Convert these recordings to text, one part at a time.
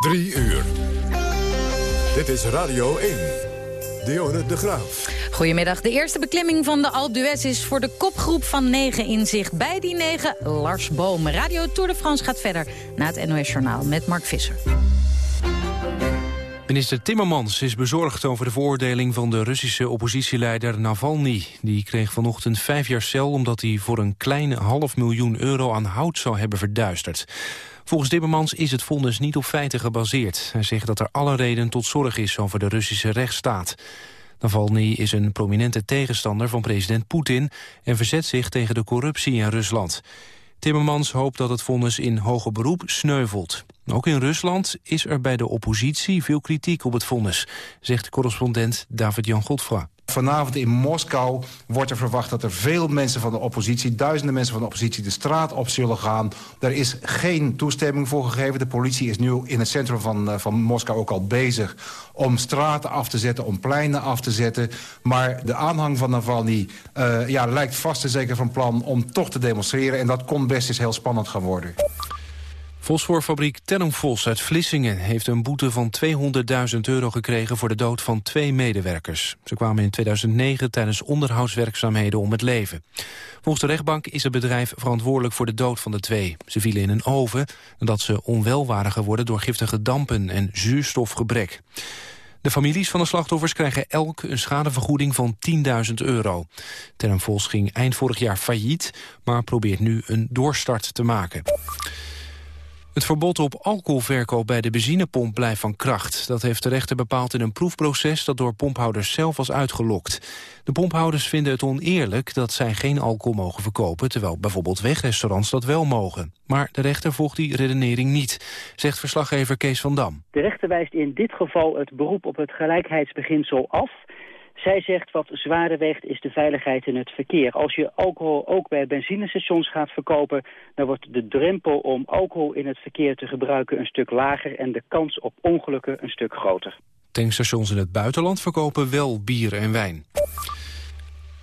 Drie uur. Dit is Radio 1. Dionne de Graaf. Goedemiddag. De eerste beklimming van de Alpe d'Huez is voor de kopgroep van negen in zicht. Bij die negen Lars Boom. Radio Tour de France gaat verder na het NOS Journaal met Mark Visser. Minister Timmermans is bezorgd over de veroordeling van de Russische oppositieleider Navalny. Die kreeg vanochtend vijf jaar cel omdat hij voor een kleine half miljoen euro aan hout zou hebben verduisterd. Volgens Timmermans is het vonnis niet op feiten gebaseerd. Hij zegt dat er alle reden tot zorg is over de Russische rechtsstaat. Navalny is een prominente tegenstander van president Poetin... en verzet zich tegen de corruptie in Rusland. Timmermans hoopt dat het vonnis in hoger beroep sneuvelt. Ook in Rusland is er bij de oppositie veel kritiek op het vonnis... zegt correspondent David-Jan Godfra. Vanavond in Moskou wordt er verwacht dat er veel mensen van de oppositie... duizenden mensen van de oppositie de straat op zullen gaan. Er is geen toestemming voor gegeven. De politie is nu in het centrum van, uh, van Moskou ook al bezig... om straten af te zetten, om pleinen af te zetten. Maar de aanhang van Navalny uh, ja, lijkt vast en zeker van plan om toch te demonstreren. En dat kon best eens heel spannend gaan worden. Fosforfabriek Tellemfos uit Vlissingen heeft een boete van 200.000 euro gekregen voor de dood van twee medewerkers. Ze kwamen in 2009 tijdens onderhoudswerkzaamheden om het leven. Volgens de rechtbank is het bedrijf verantwoordelijk voor de dood van de twee. Ze vielen in een oven nadat ze onwel waren geworden door giftige dampen en zuurstofgebrek. De families van de slachtoffers krijgen elk een schadevergoeding van 10.000 euro. Tellemfos ging eind vorig jaar failliet, maar probeert nu een doorstart te maken. Het verbod op alcoholverkoop bij de benzinepomp blijft van kracht. Dat heeft de rechter bepaald in een proefproces dat door pomphouders zelf was uitgelokt. De pomphouders vinden het oneerlijk dat zij geen alcohol mogen verkopen... terwijl bijvoorbeeld wegrestaurants dat wel mogen. Maar de rechter volgt die redenering niet, zegt verslaggever Kees van Dam. De rechter wijst in dit geval het beroep op het gelijkheidsbeginsel af... Zij zegt wat zwaarder weegt is de veiligheid in het verkeer. Als je alcohol ook bij benzinestations gaat verkopen... dan wordt de drempel om alcohol in het verkeer te gebruiken een stuk lager... en de kans op ongelukken een stuk groter. Tankstations in het buitenland verkopen wel bier en wijn.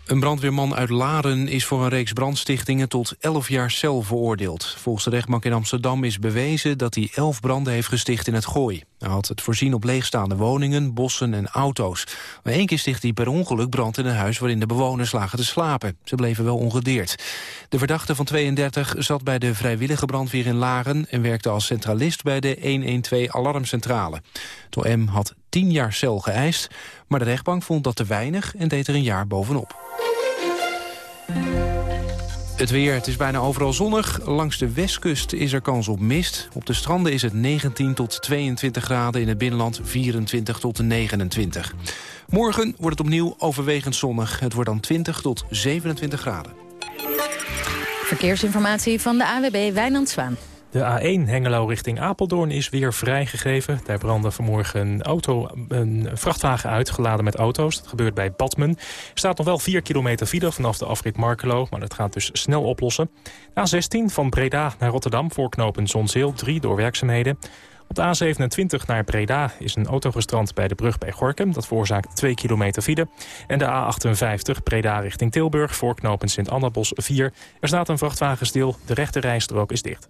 Een brandweerman uit Laren is voor een reeks brandstichtingen tot 11 jaar cel veroordeeld. Volgens de rechtbank in Amsterdam is bewezen dat hij 11 branden heeft gesticht in het gooi. Hij had het voorzien op leegstaande woningen, bossen en auto's. Maar één keer stichtte hij per ongeluk brand in een huis waarin de bewoners lagen te slapen. Ze bleven wel ongedeerd. De verdachte van 32 zat bij de vrijwillige brandweer in Laren en werkte als centralist bij de 112 alarmcentrale. Het had 10 jaar cel geëist, maar de rechtbank vond dat te weinig en deed er een jaar bovenop. Het weer, het is bijna overal zonnig. Langs de westkust is er kans op mist. Op de stranden is het 19 tot 22 graden, in het binnenland 24 tot 29. Morgen wordt het opnieuw overwegend zonnig. Het wordt dan 20 tot 27 graden. Verkeersinformatie van de AWB Wijnand Zwaan. De A1 Hengelo richting Apeldoorn is weer vrijgegeven. Daar brandde vanmorgen een, auto, een vrachtwagen uit, geladen met auto's. Dat gebeurt bij Badmen. Er staat nog wel 4 kilometer file vanaf de afrit Markelo, maar dat gaat dus snel oplossen. A16 van Breda naar Rotterdam voor knopen Zonzeel, 3 door werkzaamheden. Op de A27 naar Breda is een auto gestrand bij de brug bij Gorkum. Dat veroorzaakt 2 kilometer file. En de A58 Breda richting Tilburg voor knopen Sint-Annabos 4. Er staat een vrachtwagen stil, de rechte rijstrook is dicht.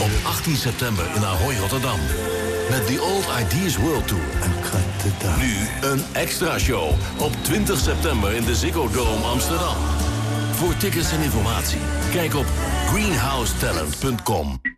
Op 18 september in Ahoy, Rotterdam. Met The Old Ideas World Tour. Nu een extra show op 20 september in de Ziggo Dome Amsterdam. Voor tickets en informatie, kijk op greenhousetalent.com.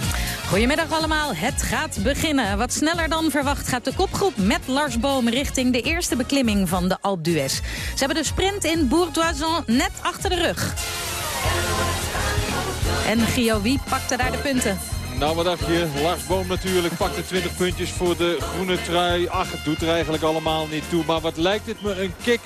Goedemiddag allemaal, het gaat beginnen. Wat sneller dan verwacht gaat de kopgroep met Lars Boom richting de eerste beklimming van de Alpe d'Huez. Ze hebben de sprint in Bourdoisan net achter de rug. En Gio, wie pakte daar de punten? Nou, wat dacht je? Lars Boom natuurlijk pakte 20 puntjes voor de groene trui. Ach, het doet er eigenlijk allemaal niet toe. Maar wat lijkt het me een kick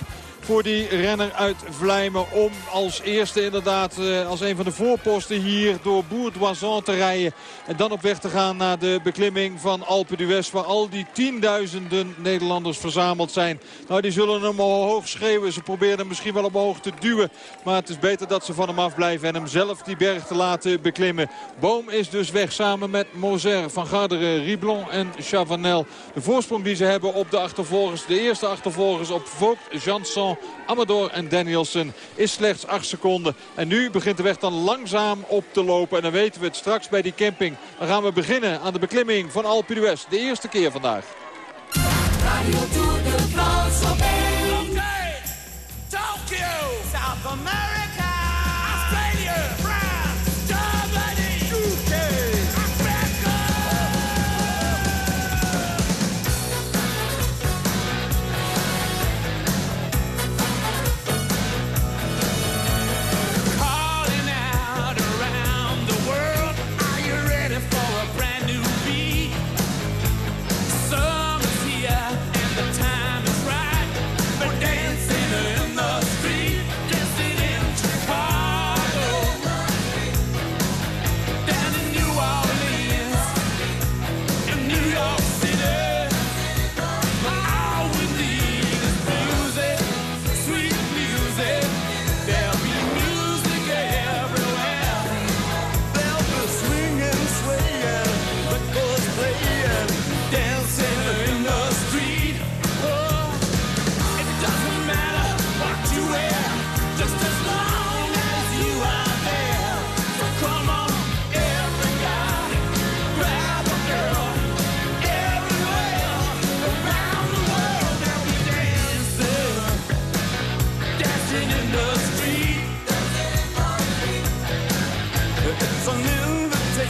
voor die renner uit Vlijmen. Om als eerste inderdaad eh, als een van de voorposten hier door Bourdoisan te rijden. En dan op weg te gaan naar de beklimming van Alpe d'Huez. Waar al die tienduizenden Nederlanders verzameld zijn. Nou, die zullen hem omhoog schreeuwen. Ze proberen hem misschien wel omhoog te duwen. Maar het is beter dat ze van hem afblijven. En hem zelf die berg te laten beklimmen. Boom is dus weg samen met Moser, Van Garderen, Riblon en Chavanel. De voorsprong die ze hebben op de achtervolgers. De eerste achtervolgers op Vogt, Janson Amador en Danielson is slechts 8 seconden. En nu begint de weg dan langzaam op te lopen. En dan weten we het straks bij die camping. Dan gaan we beginnen aan de beklimming van Alpe d'Huez. De eerste keer vandaag.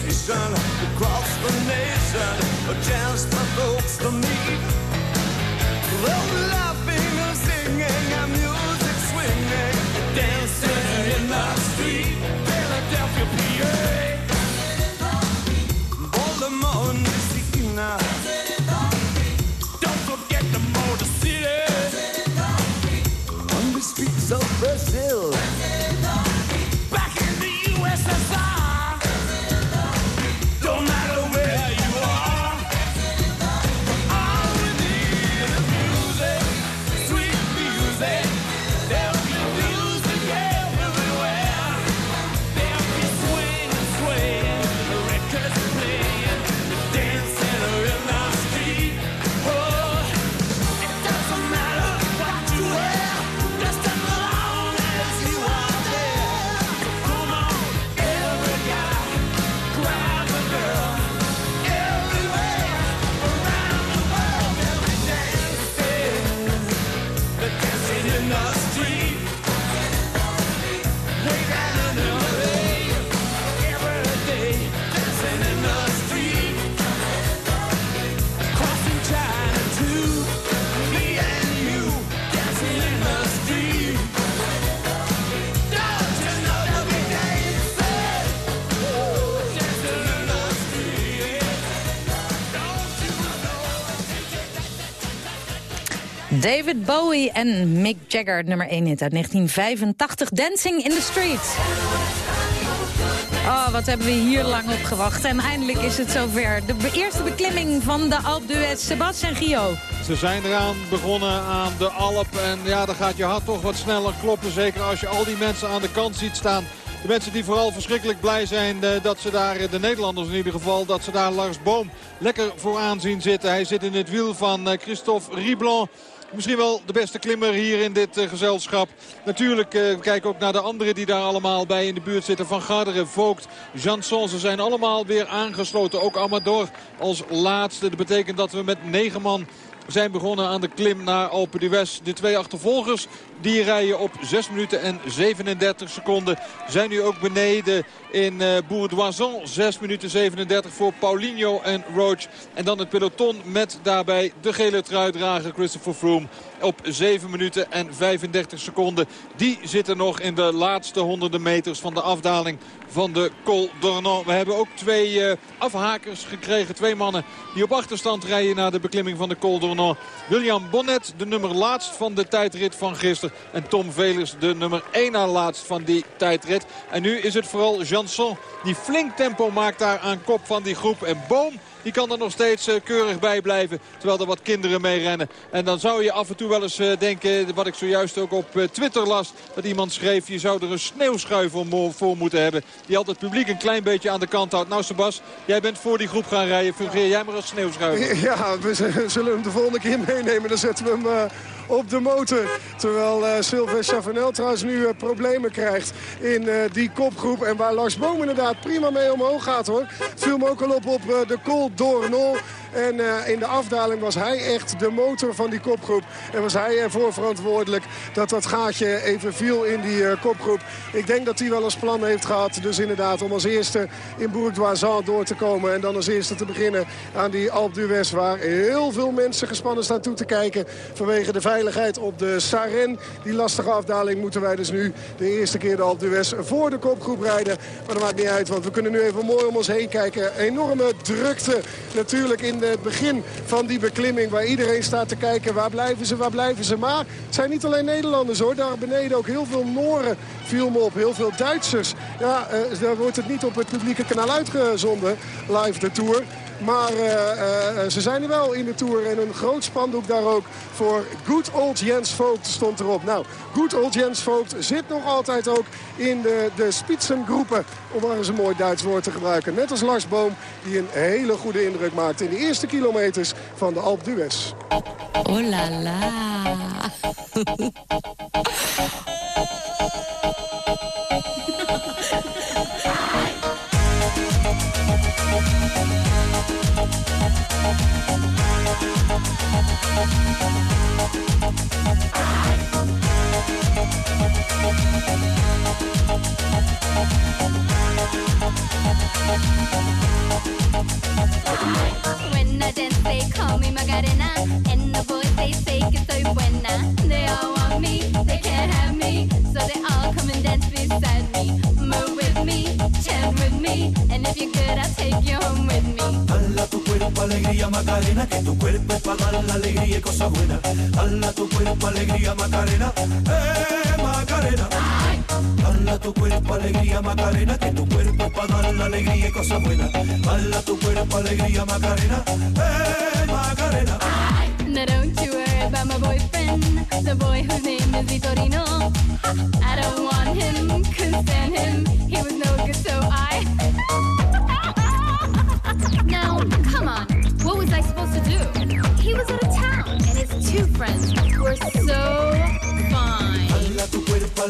station across the nation, a chance for folks to meet. Though laughing and singing and music swinging, dancing in the street, Philadelphia, PA. Baltimore, New Zealand. Don't forget the motor city. On the streets of Brazil. David Bowie en Mick Jagger, nummer 1 hit uit 1985, Dancing in the Street. Oh, wat hebben we hier lang op gewacht. En eindelijk is het zover. De eerste beklimming van de Alpe d'Huez. Sebastian Gio. Ze zijn eraan begonnen aan de Alp. En ja, dan gaat je hart toch wat sneller kloppen. Zeker als je al die mensen aan de kant ziet staan. De mensen die vooral verschrikkelijk blij zijn eh, dat ze daar, de Nederlanders in ieder geval, dat ze daar Lars Boom lekker vooraan zien zitten. Hij zit in het wiel van eh, Christophe Riblon. Misschien wel de beste klimmer hier in dit uh, gezelschap. Natuurlijk uh, kijken ook naar de anderen die daar allemaal bij in de buurt zitten. Van Garderen, Vogt, Janson. Ze zijn allemaal weer aangesloten. Ook Amador als laatste. Dat betekent dat we met negen man zijn begonnen aan de klim naar Alpe d'Huez. De twee achtervolgers Die rijden op 6 minuten en 37 seconden. Zijn nu ook beneden in uh, Bourdoisan. 6 minuten 37 voor Paulinho en Roach. En dan het peloton met daarbij de gele truidrager Christopher Froome op 7 minuten en 35 seconden. Die zitten nog in de laatste honderden meters van de afdaling van de Col d'Ornans. We hebben ook twee uh, afhakers gekregen. Twee mannen die op achterstand rijden naar de beklimming van de Col d'Ornans. William Bonnet, de nummer laatst van de tijdrit van gisteren. En Tom Velers, de nummer 1 na laatst van die tijdrit. En nu is het vooral Janson die flink tempo maakt daar aan kop van die groep. En Boom die kan er nog steeds eh, keurig bij blijven. Terwijl er wat kinderen mee rennen. En dan zou je af en toe wel eens eh, denken, wat ik zojuist ook op eh, Twitter las. Dat iemand schreef, je zou er een sneeuwschuiver voor moeten hebben. Die altijd het publiek een klein beetje aan de kant houdt. Nou Sebas, jij bent voor die groep gaan rijden. Fungeer jij maar als sneeuwschuiver. Ja, we zullen hem de volgende keer meenemen. Dan zetten we hem op de motor. Terwijl uh, Sylvain Chavanel trouwens nu uh, problemen krijgt in uh, die kopgroep. En waar Lars Boom inderdaad prima mee omhoog gaat hoor. Me ook al op op de Col d'Ornol. En uh, in de afdaling was hij echt de motor van die kopgroep. En was hij ervoor verantwoordelijk dat dat gaatje even viel in die uh, kopgroep. Ik denk dat hij wel eens plan heeft gehad. Dus inderdaad om als eerste in Bourg-d'Oisans door te komen. En dan als eerste te beginnen aan die Alpe d'Huez. Waar heel veel mensen gespannen staan toe te kijken. Vanwege de veiligheid op de Saren. Die lastige afdaling moeten wij dus nu de eerste keer de Alpe d'Huez voor de kopgroep rijden. Maar dat maakt niet uit. Want we kunnen nu even mooi om ons heen kijken. Enorme drukte natuurlijk in de het begin van die beklimming. Waar iedereen staat te kijken waar blijven ze, waar blijven ze. Maar het zijn niet alleen Nederlanders hoor. Daar beneden ook heel veel Noren viel me op. Heel veel Duitsers. Ja, uh, daar wordt het niet op het publieke kanaal uitgezonden. Live de Tour. Maar uh, uh, ze zijn er wel in de Tour. En een groot spandoek daar ook voor Good Old Jens Vogt stond erop. Nou, Good Old Jens Vogt zit nog altijd ook in de, de spitsengroepen. Om maar eens een mooi Duits woord te gebruiken. Net als Lars Boom die een hele goede indruk maakt in de eerste kilometers van de Alpe d'Huez. Oh la la. And the voice they say gets a wenna They all want me, they can't have me, so they all come and dance beside me Move with me, chem with me, and if you're good, I'll take alegría Macarena, que tu cuerpo para dar la alegría y cosas buenas. Hala tu cuerpo alegría Macarena, eh Macarena. Hala tu cuerpo alegría Macarena, que tu cuerpo para dar la alegría y cosas buenas. Hala tu cuerpo alegría Macarena, eh Macarena. Now don't you worry about my boyfriend, the boy whose name is Vitorino. I don't want him, stand him,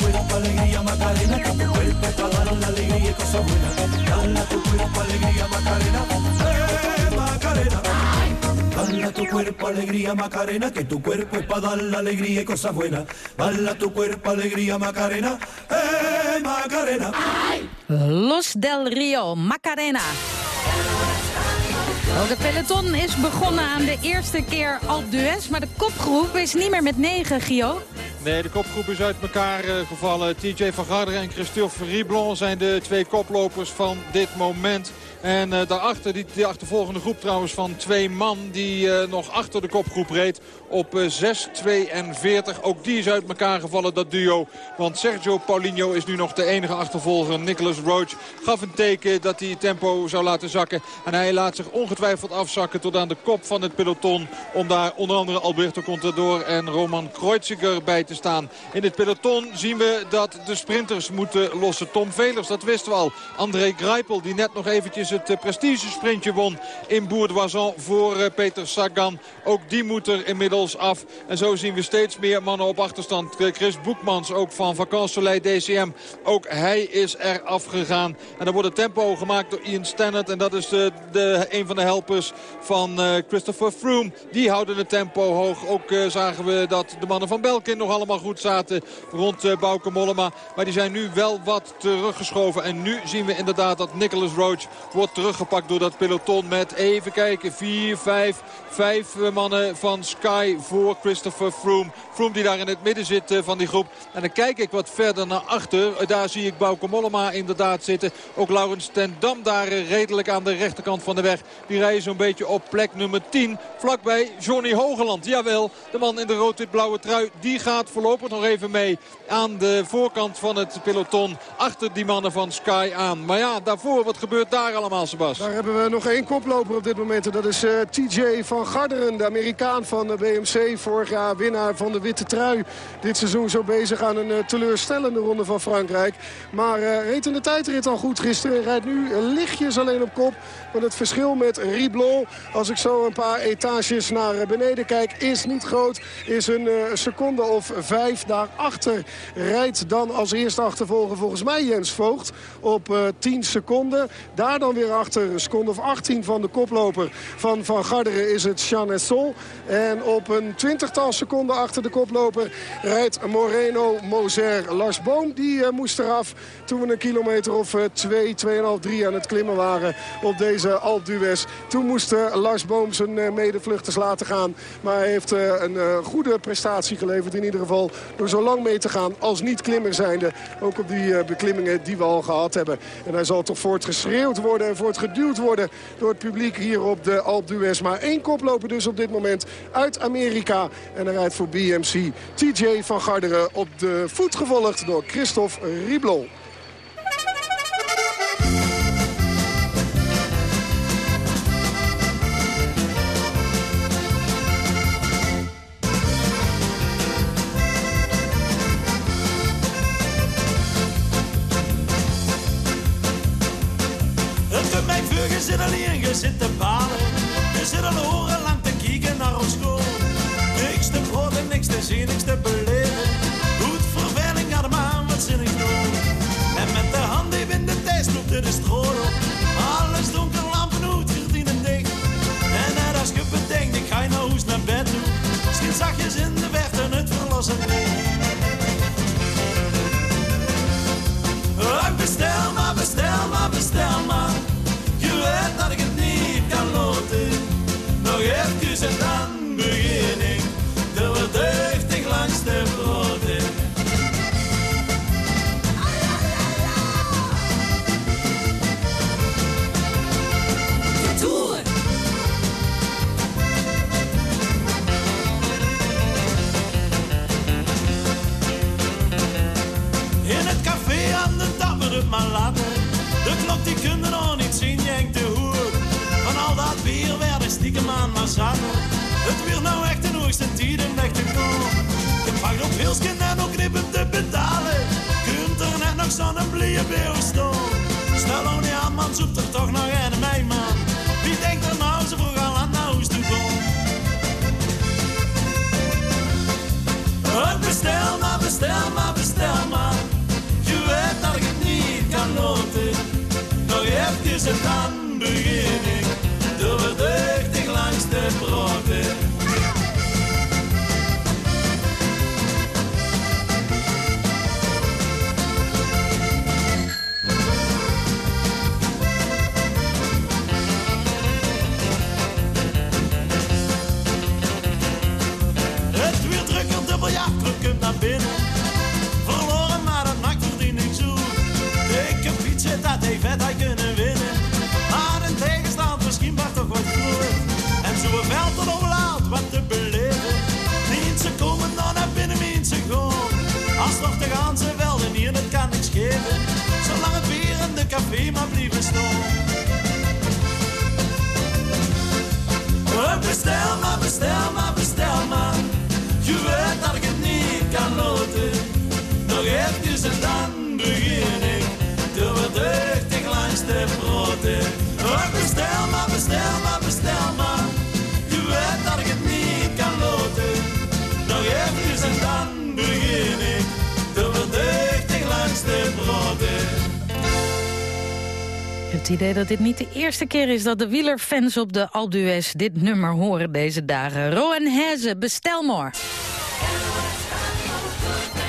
Cuerpo alegría Macarena, que tu cuerpo para dar la alegría y cosas buenas. Dala tu cuerpo alegría Macarena, eh Macarena. Dala tu cuerpo alegría Macarena, que tu cuerpo es para dar la alegría y cosas buenas. Dala tu cuerpo alegría Macarena, eh Macarena. Los del Rio, Macarena. Wel, de peloton is begonnen aan de eerste keer Alpe d'Huez, maar de kopgroep is niet meer met negen, Gio. Nee, de kopgroep is uit elkaar eh, gevallen. TJ van Garderen en Christophe Riblon zijn de twee koplopers van dit moment. En uh, daarachter, die, achtervolgende groep trouwens van twee man... die uh, nog achter de kopgroep reed op uh, 6-42. Ook die is uit elkaar gevallen, dat duo. Want Sergio Paulinho is nu nog de enige achtervolger. Nicholas Roach gaf een teken dat hij tempo zou laten zakken. En hij laat zich ongetwijfeld afzakken tot aan de kop van het peloton. Om daar onder andere Alberto Contador en Roman Kreuziger bij te staan. In het peloton zien we dat de sprinters moeten lossen. Tom Velers, dat wisten we al. André Greipel, die net nog eventjes het prestigesprintje won in Bourdoisan voor uh, Peter Sagan. Ook die moet er inmiddels af. En zo zien we steeds meer mannen op achterstand. Chris Boekmans, ook van Vacances Soleil DCM. Ook hij is er afgegaan. En dan wordt het tempo gemaakt door Ian Stannard. En dat is de, de, een van de helpers van Christopher Froome. Die houden het tempo hoog. Ook zagen we dat de mannen van Belkin nog allemaal goed zaten rond uh, Bauke Mollema. Maar die zijn nu wel wat teruggeschoven. En nu zien we inderdaad dat Nicholas Roach wordt teruggepakt door dat peloton met even kijken. 4, 5, 5 mannen van Sky voor Christopher Froome. Froome die daar in het midden zit uh, van die groep. En dan kijk ik wat verder naar achter. Uh, daar zie ik Bauke Mollema inderdaad zitten. Ook Laurens ten Dam daar uh, redelijk aan de rechterkant van de weg. Die rijden zo'n beetje op plek nummer 10. Vlakbij Johnny Hogeland. Jawel, de man in de rood-wit-blauwe trui. Die gaat voorlopig nog even mee aan de voorkant van het peloton. Achter die mannen van Sky aan. Maar ja, daarvoor, wat gebeurt daar allemaal, Sebas? Daar hebben we nog één koploper op dit moment. En dat is uh, TJ van Garderen, de Amerikaan van de BMC. Vorig jaar winnaar van de witte trui. Dit seizoen zo bezig aan een uh, teleurstellende ronde van Frankrijk. Maar uh, reed in de tijdrit al goed gisteren. Rijdt nu lichtjes alleen op kop. Want het verschil met Riblon, als ik zo een paar etages naar beneden kijk, is niet groot. Is een seconde of vijf daarachter. Rijdt dan als eerste achtervolger volgens mij Jens Voogd op 10 seconden. Daar dan weer achter een seconde of 18 van de koploper van Van Garderen is het Jean Essol. En op een twintigtal seconden achter de koploper rijdt Moreno Moser. Lars Boom die uh, moest eraf toen we een kilometer of 2, uh, 2,5, 3 aan het klimmen waren op deze d'Huez. Toen moest uh, Lars Boom zijn uh, medevluchters laten gaan. Maar hij heeft een goede prestatie geleverd in ieder geval door zo lang mee te gaan als niet-klimmer zijnde. Ook op die beklimmingen die we al gehad hebben. En hij zal toch voortgeschreeuwd worden en voortgeduwd worden door het publiek hier op de Alpe d'Huez. Maar één koploper dus op dit moment uit Amerika. En hij rijdt voor BMC TJ van Garderen op de voet gevolgd door Christophe Riblon. Niks te beleven. Goed verveling had hem aan, wat zinnig doen. En met de hand even in de tijd sloeg de stroom op. Alles donker, lampen uit, gordijnen dicht. En net als je bedenkt, ik ga je naar huis naar bed toe. Schiet zachtjes in de weg en het verlossen Ik bestel maar, bestel maar, bestel maar op Hilsken en ook knippen te betalen. Kunt er net nog zo'n blije beeuw staan. Stel nou niet aan, man, zoekt er toch nog een mij, man. Wie denkt er nou zo vroeg al aan naar huis bestel maar, bestel maar, bestel maar. Je weet dat ik het niet kan loten. Nog even en dan begin ik. Door het langs de broden. Dat dit niet de eerste keer is dat de wielerfans op de Alpe d'Huez dit nummer horen deze dagen. Rowan Heze, bestel maar.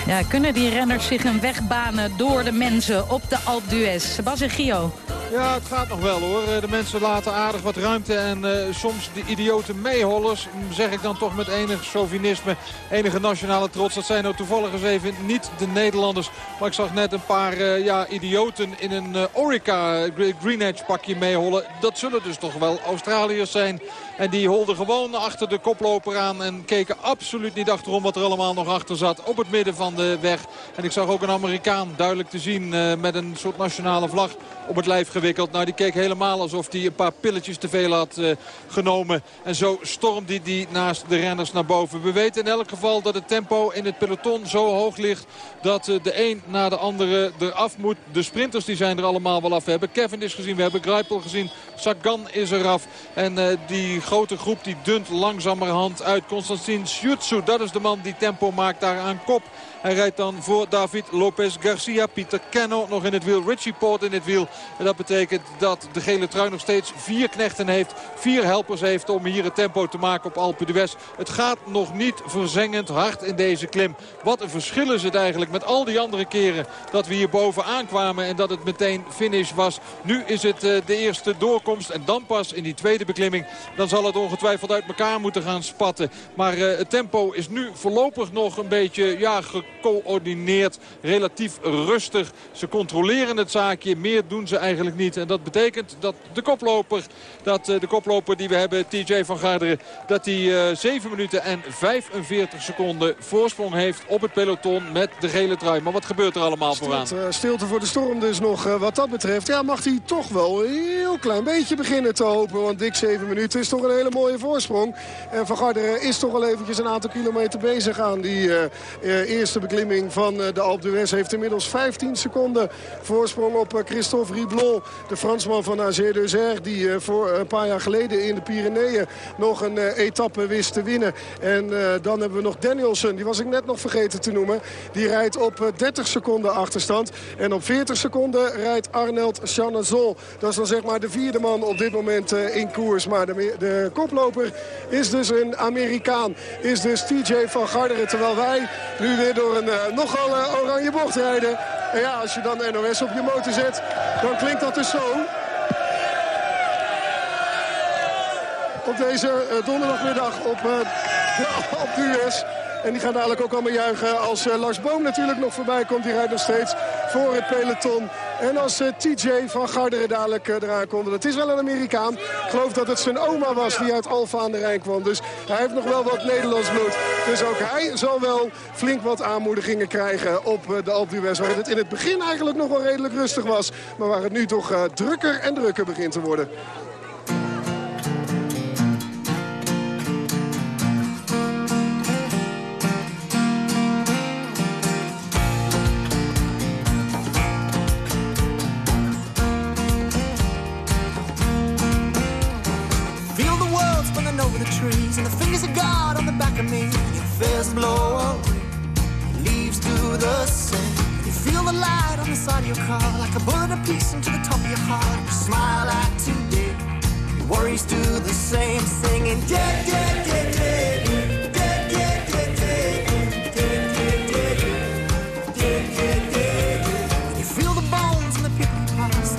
Ja, kunnen die renners zich een weg banen door de mensen op de Alpe d'Huez? Sebastian Gio. Ja, het gaat nog wel hoor. Eh, De mensen laten aardig wat ruimte en eh, soms de idiote meehollers, mm, zeg ik dan toch met enig chauvinisme, enige nationale trots. Dat zijn nou toevallig eens even niet de Nederlanders. Maar ik zag net een paar eh, ja, idioten in een eh, Orica Green Edge pakje meehollen. Dat zullen dus toch wel Australiërs zijn. En die holden gewoon achter de koploper aan en keken absoluut niet achterom wat er allemaal nog achter zat. Op het midden van de weg. En ik zag ook een Amerikaan duidelijk te zien eh, met een soort nationale vlag op het lijf gewikkeld. Nou, die keek helemaal alsof hij een paar pilletjes te veel had eh, genomen. En zo stormde hij naast de renners naar boven. We weten in elk geval dat het tempo in het peloton zo hoog ligt... dat eh, de een na de andere eraf moet. De sprinters die zijn er allemaal wel af. We hebben Kevin is gezien, we hebben Greipel gezien. Sagan is eraf. En die grote groep die dunt langzamerhand uit. Constantin Schutzu, dat is de man die tempo maakt daar aan kop. Hij rijdt dan voor David Lopez Garcia. Pieter Kenno nog in het wiel. Richie Poort in het wiel. En dat betekent dat de gele trui nog steeds vier knechten heeft. Vier helpers heeft om hier het tempo te maken op Alpe d'Huez. Het gaat nog niet verzengend hard in deze klim. Wat een verschil is het eigenlijk met al die andere keren dat we hier bovenaan kwamen. En dat het meteen finish was. Nu is het eh, de eerste doorkomst. En dan pas in die tweede beklimming. Dan zal het ongetwijfeld uit elkaar moeten gaan spatten. Maar eh, het tempo is nu voorlopig nog een beetje ja, gecoördineerd. Relatief rustig. Ze controleren het zaakje. Meer doen ze eigenlijk niet. En dat betekent dat de koploper, dat, eh, de koploper die we hebben, TJ van Garderen... dat hij eh 7 minuten en 45 seconden voorsprong heeft op het peloton met de gele trui. Maar wat gebeurt er allemaal vooraan? Stilte, stilte voor de storm dus nog eh, wat dat betreft. Ja, mag hij toch wel een heel klein beetje beginnen te hopen. Want dik 7 minuten is toch een hele mooie voorsprong. En Van Garderen is toch al eventjes een aantal kilometer bezig aan die eh, eh, eerste beklimming van eh, de Alpe d'Huez. Heeft inmiddels 15 seconden voorsprong op eh, Christophe Riblon. De Fransman van AG Deuzer die eh, voor een paar jaar geleden in de Pyreneeën nog een etappe wist te winnen. En dan hebben we nog Danielson, die was ik net nog vergeten te noemen. Die rijdt op eh, 30 seconden achterstand. En op 40 seconden rijdt Arneld Chanazol. Dat is dan zeg maar de vierde man op dit moment in koers. Maar de, de koploper is dus een Amerikaan. Is dus TJ van Garderen. Terwijl wij nu weer door een eh, nogal eh, oranje bocht rijden. En ja, als je dan NOS op je motor zet, dan klinkt dat dus zo. Op deze eh, donderdagmiddag op, op de US. En die gaan dadelijk ook allemaal juichen als Lars Boom natuurlijk nog voorbij komt. Die rijdt nog steeds voor het peloton. En als uh, TJ van Garderen dadelijk uh, eraan komt. Het is wel een Amerikaan. Ik geloof dat het zijn oma was die uit Alfa aan de Rijn kwam. Dus hij heeft nog wel wat Nederlands bloed. Dus ook hij zal wel flink wat aanmoedigingen krijgen op uh, de Alpe d'Huez. Waar het in het begin eigenlijk nog wel redelijk rustig was. Maar waar het nu toch drukker en drukker begint te worden. and the fingers of God on the back of me. Your fears blow away, leaves do the same. You feel the light on the side of your car, like a bullet a piece into the top of your heart. You smile at today, your worries do the same, singing dead, dead, dead,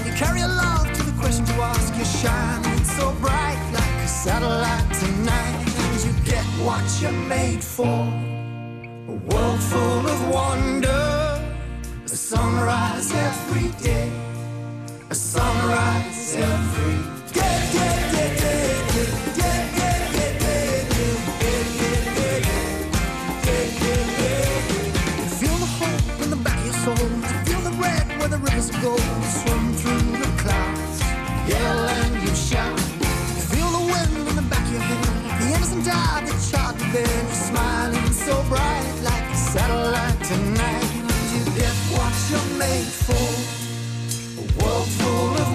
You Carry a love to the question you ask. You shine so bright like a satellite what you're made for. A world full of wonder. A sunrise every day. A sunrise every day. day, day, day, day, day, day, day, day, day, day, day, day, feel the hope in the back of your soul. Feel the red where the rivers go. Swim through the clouds. Yell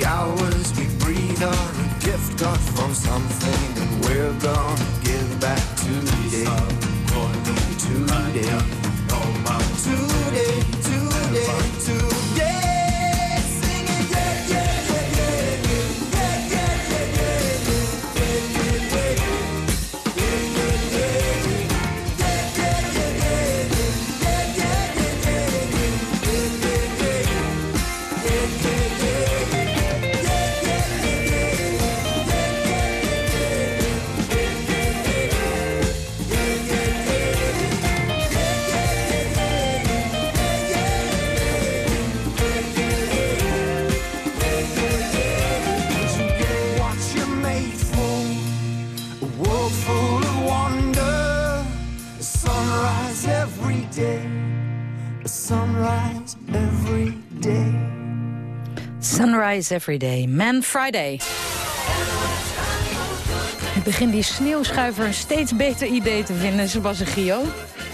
The hours. We breathe are a gift got from something that we're gonna Sunrise Every Day, Man Friday. Ik begin die sneeuwschuiver een steeds beter idee te vinden, Sebastian Gio.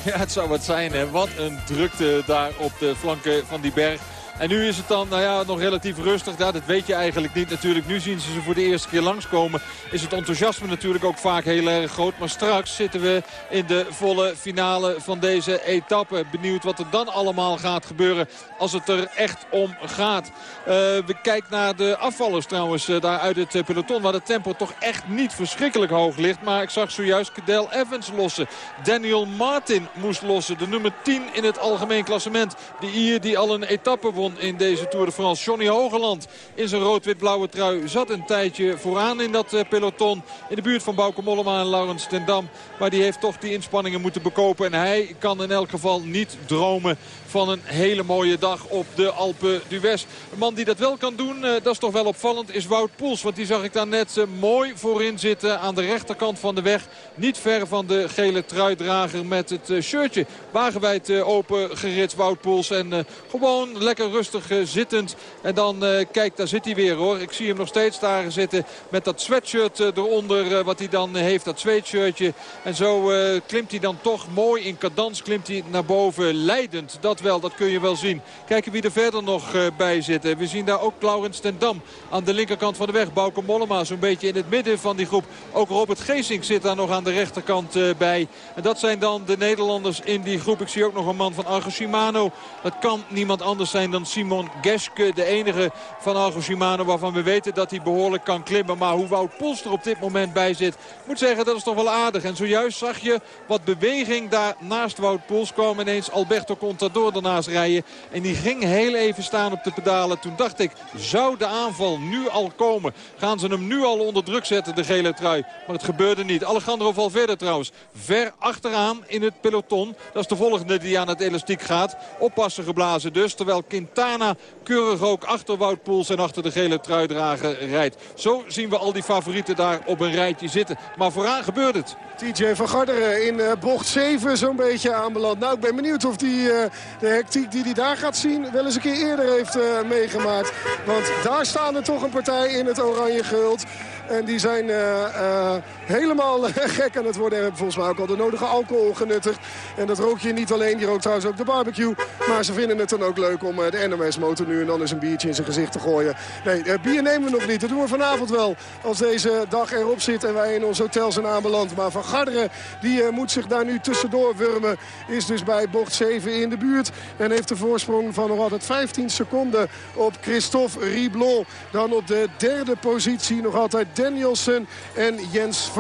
Ja, het zou wat zijn. Hè. Wat een drukte daar op de flanken van die berg. En nu is het dan nou ja, nog relatief rustig. Dat weet je eigenlijk niet natuurlijk. Nu zien ze ze voor de eerste keer langskomen. Is het enthousiasme natuurlijk ook vaak heel erg groot. Maar straks zitten we in de volle finale van deze etappe. Benieuwd wat er dan allemaal gaat gebeuren als het er echt om gaat. Eh, we kijken naar de afvallers trouwens eh, daar uit het eh, peloton. Waar het tempo toch echt niet verschrikkelijk hoog ligt. Maar ik zag zojuist Cadel Evans lossen. Daniel Martin moest lossen. De nummer 10 in het algemeen klassement. Die Ier die al een etappe won in deze Tour de France. Johnny Hogeland in zijn rood-wit-blauwe trui zat een tijdje vooraan in dat eh, peloton. In de buurt van Bauke Mollema en Laurens ten Dam. Maar die heeft toch die inspanningen moeten bekopen. En hij kan in elk geval niet dromen van een hele mooie dag op de Alpe d'Huez. Een man die dat wel kan doen, eh, dat is toch wel opvallend, is Wout Poels. Want die zag ik daar net eh, mooi voorin zitten aan de rechterkant van de weg. Niet ver van de gele truidrager met het eh, shirtje. Wagenwijd open gerits Wout Poels. En gewoon lekker rustig zittend. En dan, kijk, daar zit hij weer hoor. Ik zie hem nog steeds daar zitten met dat sweatshirt eronder. wat hij dan heeft, dat zweetshirtje. En zo klimt hij dan toch mooi in cadans. Klimt hij naar boven leidend, dat wel. dat kun je wel zien. Kijken wie er verder nog uh, bij zitten. We zien daar ook Laurens ten Dam aan de linkerkant van de weg. Bauke Mollema zo'n beetje in het midden van die groep. Ook Robert Geesink zit daar nog aan de rechterkant uh, bij. En dat zijn dan de Nederlanders in die groep. Ik zie ook nog een man van Argo Shimano. Dat kan niemand anders zijn dan Simon Geske. De enige van Argo Shimano waarvan we weten dat hij behoorlijk kan klimmen. Maar hoe Wout Poels er op dit moment bij zit. Ik moet zeggen dat is toch wel aardig. En zojuist zag je wat beweging daar naast Wout Poels. kwam ineens Alberto Contador ernaast rijden. En die ging heel even staan op de pedalen. Toen dacht ik, zou de aanval nu al komen? Gaan ze hem nu al onder druk zetten, de gele trui? Maar het gebeurde niet. Alejandro Valverde trouwens, ver achteraan in het peloton. Dat is de volgende die aan het elastiek gaat. Oppassen geblazen dus. Terwijl Quintana keurig ook achter Wout Poels en achter de gele truidrager rijdt. Zo zien we al die favorieten daar op een rijtje zitten. Maar vooraan gebeurt het. TJ van Garderen in uh, bocht 7 zo'n beetje aanbeland. Nou, ik ben benieuwd of die, uh, de hectiek die hij daar gaat zien... wel eens een keer eerder heeft uh, meegemaakt. Want daar staan er toch een partij in het oranje gehuld. En die zijn helemaal gek aan het worden. En hebben volgens mij ook al de nodige alcohol genuttigd. En dat rook je niet alleen. Die rookt trouwens ook de barbecue. Maar ze vinden het dan ook leuk om uh, de NMS-motor nu en dan eens een biertje in zijn gezicht te gooien. Nee, bier nemen we nog niet. Dat doen we vanavond wel. Als deze dag erop zit en wij in ons hotel zijn aanbeland. Maar Van Garderen die moet zich daar nu tussendoor wurmen. Is dus bij bocht 7 in de buurt. En heeft de voorsprong van nog altijd 15 seconden op Christophe Riblon. Dan op de derde positie nog altijd Danielsen en Jens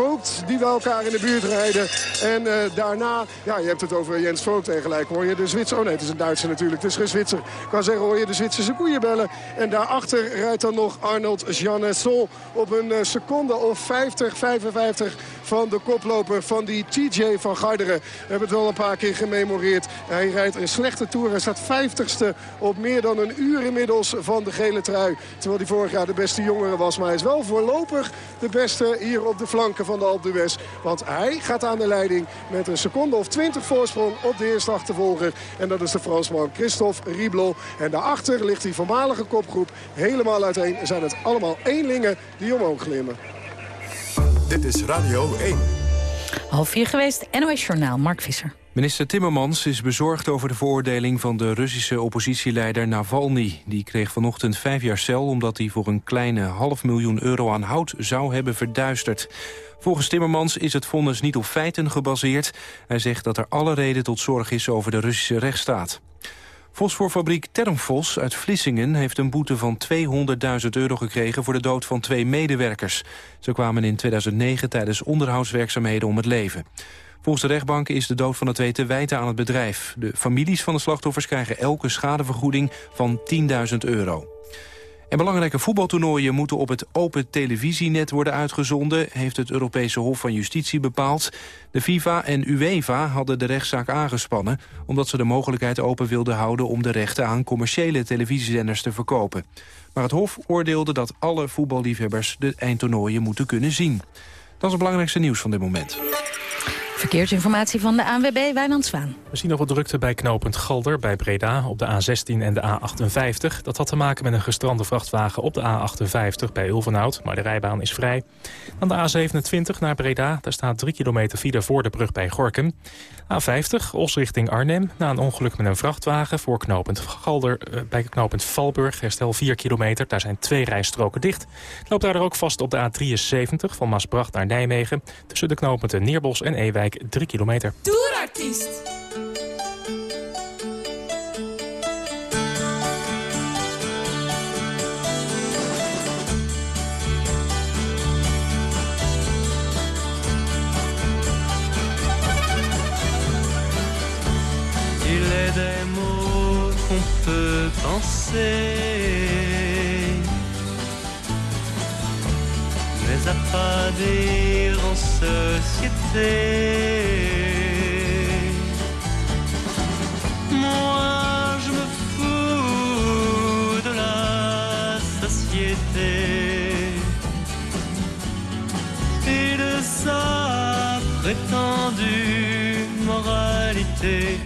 Die bij elkaar in de buurt rijden. En uh, daarna, ja je hebt het over Jens Vogt en gelijk hoor je de Zwitser. Oh nee, het is een Duitser natuurlijk. Het is geen Zwitser. Ik kan zeggen hoor je de Zwitserse koeien bellen. En daarachter rijdt dan nog Arnold Janesson op een uh, seconde of 50, 55 van de koploper van die TJ van Garderen. We hebben het wel een paar keer gememoreerd. Hij rijdt een slechte Tour. Hij staat 50ste op meer dan een uur inmiddels van de gele trui. Terwijl hij vorig jaar de beste jongere was. Maar hij is wel voorlopig de beste hier op de flanken van de Alpe. Want hij gaat aan de leiding met een seconde of 20 voorsprong op de eerste achtervolger. En dat is de Fransman Christophe Riblon. En daarachter ligt die voormalige kopgroep helemaal uiteen. Zijn het allemaal eenlingen die omhoog glimmen. Dit is Radio 1. Half vier geweest, NOS Journaal, Mark Visser. Minister Timmermans is bezorgd over de veroordeling van de Russische oppositieleider Navalny. Die kreeg vanochtend vijf jaar cel omdat hij voor een kleine half miljoen euro aan hout zou hebben verduisterd. Volgens Timmermans is het vonnis niet op feiten gebaseerd. Hij zegt dat er alle reden tot zorg is over de Russische rechtsstaat. Fosforfabriek Termfos uit Vlissingen heeft een boete van 200.000 euro gekregen voor de dood van twee medewerkers. Ze kwamen in 2009 tijdens onderhoudswerkzaamheden om het leven. Volgens de rechtbank is de dood van de twee te wijten aan het bedrijf. De families van de slachtoffers krijgen elke schadevergoeding van 10.000 euro. En belangrijke voetbaltoernooien moeten op het open televisienet worden uitgezonden, heeft het Europese Hof van Justitie bepaald. De FIFA en UEFA hadden de rechtszaak aangespannen, omdat ze de mogelijkheid open wilden houden om de rechten aan commerciële televisiezenders te verkopen. Maar het Hof oordeelde dat alle voetballiefhebbers de eindtoernooien moeten kunnen zien. Dat is het belangrijkste nieuws van dit moment. Verkeersinformatie van de ANWB, Wijnand Zwaan. We zien nog wat drukte bij knooppunt Galder bij Breda op de A16 en de A58. Dat had te maken met een gestrande vrachtwagen op de A58 bij Ulvenhout, maar de rijbaan is vrij. Dan de A27 naar Breda, daar staat 3 kilometer file voor de brug bij Gorkum. A50, Os richting Arnhem, na een ongeluk met een vrachtwagen voor knooppunt Galder bij knooppunt Valburg. Herstel 4 kilometer, daar zijn twee rijstroken dicht. Loopt daar ook vast op de A73 van Maasbracht naar Nijmegen, tussen de knooppunten Neerbos en Ewijk 3 kilometer. Toerartiest. Peut penser mais à pas dire en société. Moi, je me fous de la société et de sa prétendue moralité.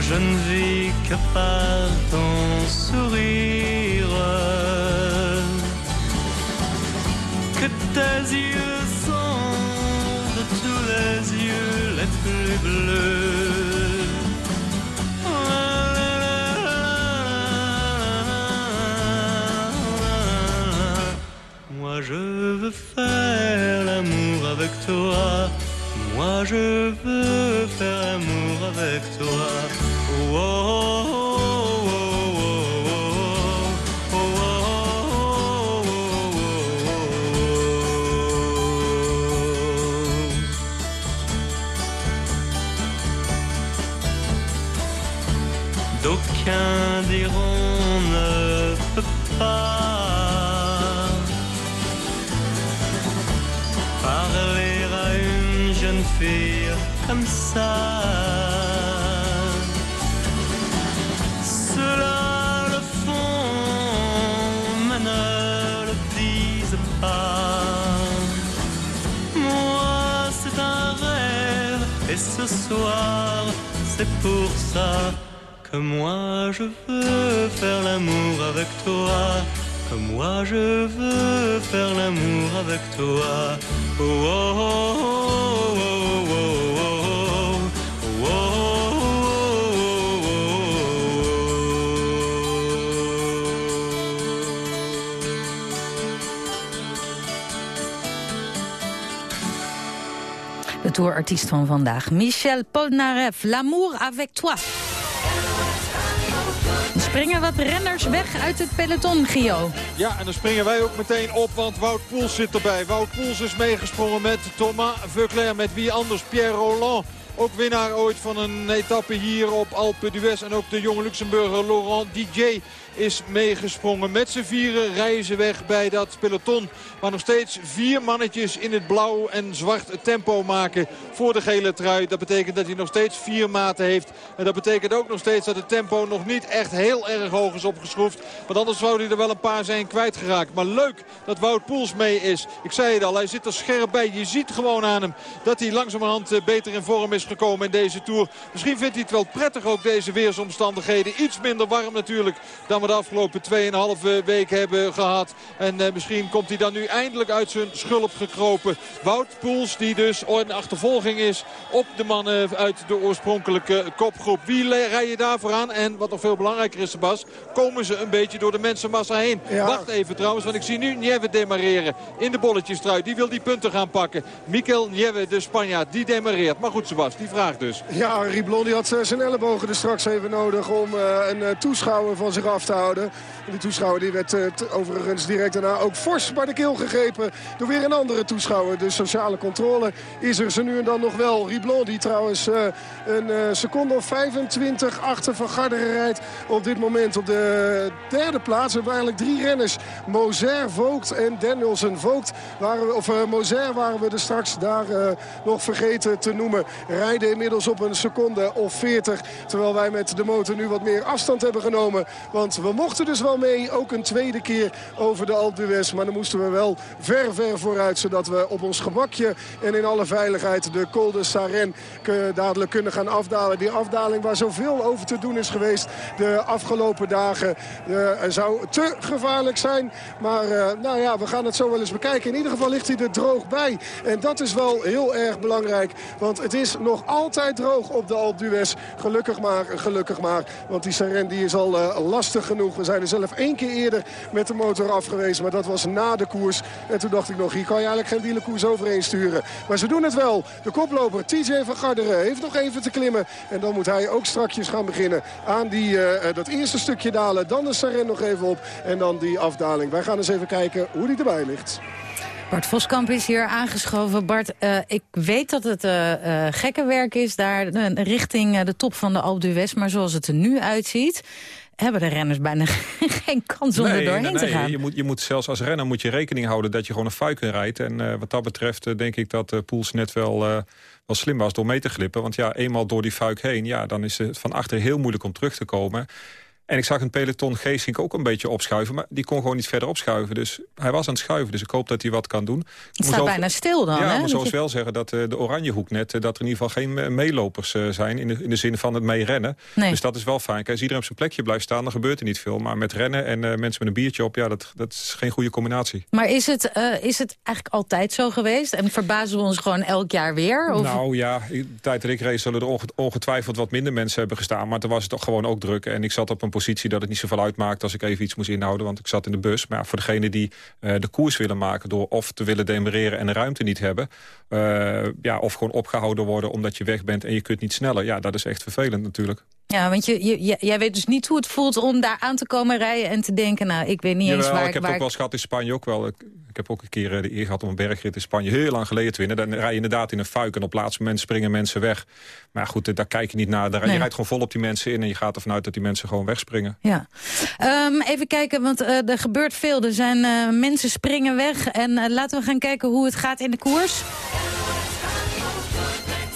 je ne vis que par ton sourire, que tes yeux sont de tous les yeux les plus bleus. Moi je veux faire l'amour avec toi. Moi je veux faire l'amour avec toi. D'aucuns diront ne peut pas parler à une jeune fille comme ça. Ce soir, c'est pour ça que moi je veux faire l'amour avec toi. Que moi je veux faire l'amour avec toi. Oh, oh, oh, oh, De tourartiest van vandaag, Michel Polnareff, L'amour avec toi. Springen wat renners weg uit het peloton, Gio. Ja, en dan springen wij ook meteen op, want Wout Poels zit erbij. Wout Poels is meegesprongen met Thomas Veuclair, met wie anders Pierre Roland. Ook winnaar ooit van een etappe hier op Alpe d'Huez. En ook de jonge Luxemburger Laurent DJ is meegesprongen. Met z'n vieren rijden ze weg bij dat peloton. Waar nog steeds vier mannetjes in het blauw en zwart tempo maken voor de gele trui. Dat betekent dat hij nog steeds vier maten heeft. En dat betekent ook nog steeds dat het tempo nog niet echt heel erg hoog is opgeschroefd. Want anders zou hij er wel een paar zijn kwijtgeraakt. Maar leuk dat Wout Poels mee is. Ik zei het al, hij zit er scherp bij. Je ziet gewoon aan hem dat hij langzamerhand eh, beter in vorm is gekomen in deze Tour. Misschien vindt hij het wel prettig ook deze weersomstandigheden. Iets minder warm natuurlijk dan we de afgelopen 2,5 week hebben gehad. En eh, misschien komt hij dan nu eindelijk uit zijn schulp gekropen. Wout Poels die dus in achtervolging is op de mannen uit de oorspronkelijke kopgroep. Wie rij je daar vooraan? En wat nog veel belangrijker is, Sebas, komen ze een beetje door de mensenmassa heen. Ja. Wacht even trouwens, want ik zie nu Nieve demareren in de bolletjestrui. Die wil die punten gaan pakken. Mikel Nieve, de Spanjaard, die demareert. Maar goed, Sebas, die vraagt dus. Ja, Riblon die had eh, zijn ellebogen er straks even nodig om eh, een eh, toeschouwer van zich af te houden. En die toeschouwer die werd overigens direct daarna ook fors bij de keel gegrepen door weer een andere toeschouwer. De sociale controle is er ze nu en dan nog wel. Riblon die trouwens een seconde of 25 achter Van Garderen rijdt op dit moment op de derde plaats. Hebben eigenlijk drie renners. Moser, Vogt en Danielsen. Vogt waren we, of Moser waren we er straks daar nog vergeten te noemen. Rijden inmiddels op een seconde of 40. Terwijl wij met de motor nu wat meer afstand hebben genomen. Want we mochten dus wel mee, ook een tweede keer over de Alpe d'Huez. Maar dan moesten we wel ver, ver vooruit. Zodat we op ons gemakje en in alle veiligheid de Col de Saren dadelijk kunnen gaan afdalen. Die afdaling waar zoveel over te doen is geweest de afgelopen dagen. Het zou te gevaarlijk zijn. Maar eh, nou ja, we gaan het zo wel eens bekijken. In ieder geval ligt hij er droog bij. En dat is wel heel erg belangrijk. Want het is nog altijd droog op de Alpe d'Huez. Gelukkig maar, gelukkig maar. Want die Saren die is al eh, lastig genoeg. We zijn er zelf één keer eerder met de motor af geweest. Maar dat was na de koers. En toen dacht ik nog, hier kan je eigenlijk geen wielenkoers overheen sturen. Maar ze doen het wel. De koploper TJ van Garderen heeft nog even te klimmen. En dan moet hij ook strakjes gaan beginnen aan die, eh, eh, dat eerste stukje dalen. Dan de Saren nog even op. En dan die afdaling. Wij gaan eens even kijken hoe die erbij ligt. Bart Voskamp is hier aangeschoven. Bart, eh, ik weet dat het eh, gekke werk is daar richting de top van de Alpe d'Huez. Maar zoals het er nu uitziet, hebben de renners bijna geen kans om er doorheen nee, te gaan. Je moet, je moet zelfs als renner moet je rekening houden dat je gewoon een fuiken rijdt. En wat dat betreft denk ik dat uh, Poels net wel, wel slim was door mee te glippen. Want ja, eenmaal door die fuik heen, ja, dan is het van achter heel moeilijk om terug te komen. En ik zag een peloton Geesink ook een beetje opschuiven. Maar die kon gewoon niet verder opschuiven. Dus hij was aan het schuiven. Dus ik hoop dat hij wat kan doen. Het staat bijna stil dan, Ja, hè? maar zoals je- wel zeggen dat eh, de Oranjehoek net... eh, dat er in ieder geval geen eh, meelopers zijn. In de, in de zin van het meerennen. Nee. Dus dat is wel fijn. Kijk, als iedereen op zijn plekje blijft staan, dan gebeurt er niet veel. Maar met rennen en mensen met een biertje op... ja, dat, dat is geen goede combinatie. Maar is het, is het eigenlijk altijd zo geweest? En verbazen we ons gewoon elk jaar weer? Of... Nou ja, in de tijd dat ik race zullen er onge- ongetwijfeld wat minder mensen hebben gestaan. Maar toen was het toch gewoon ook druk. En ik zat op een positie dat het niet zoveel uitmaakt als ik even iets moest inhouden. Want ik zat in de bus. Maar voor degene die eh, de koers willen maken door of te willen demereren en de ruimte niet hebben. eh, ja, of gewoon opgehouden worden omdat je weg bent en je kunt niet sneller. Ja, dat is echt vervelend natuurlijk. Ja, want je, je, jij weet dus niet hoe het voelt om daar aan te komen rijden... en te denken, nou, ik weet niet eens waar ik heb waar het ook wel eens gehad in Spanje ook wel. Ik, ik heb ook een keer eh, de eer gehad om een bergrit in Spanje heel lang geleden te winnen. Dan rij je inderdaad in een fuik en op het laatste moment springen mensen weg. Maar goed, eh, daar kijk je niet naar. Daar, Nee. Je rijdt gewoon vol op die mensen in en je gaat ervan uit dat die mensen gewoon wegspringen. Ja. Ehm, even kijken, want eh, er gebeurt veel. Er zijn eh, mensen springen weg. En laten we gaan kijken hoe het gaat in de koers.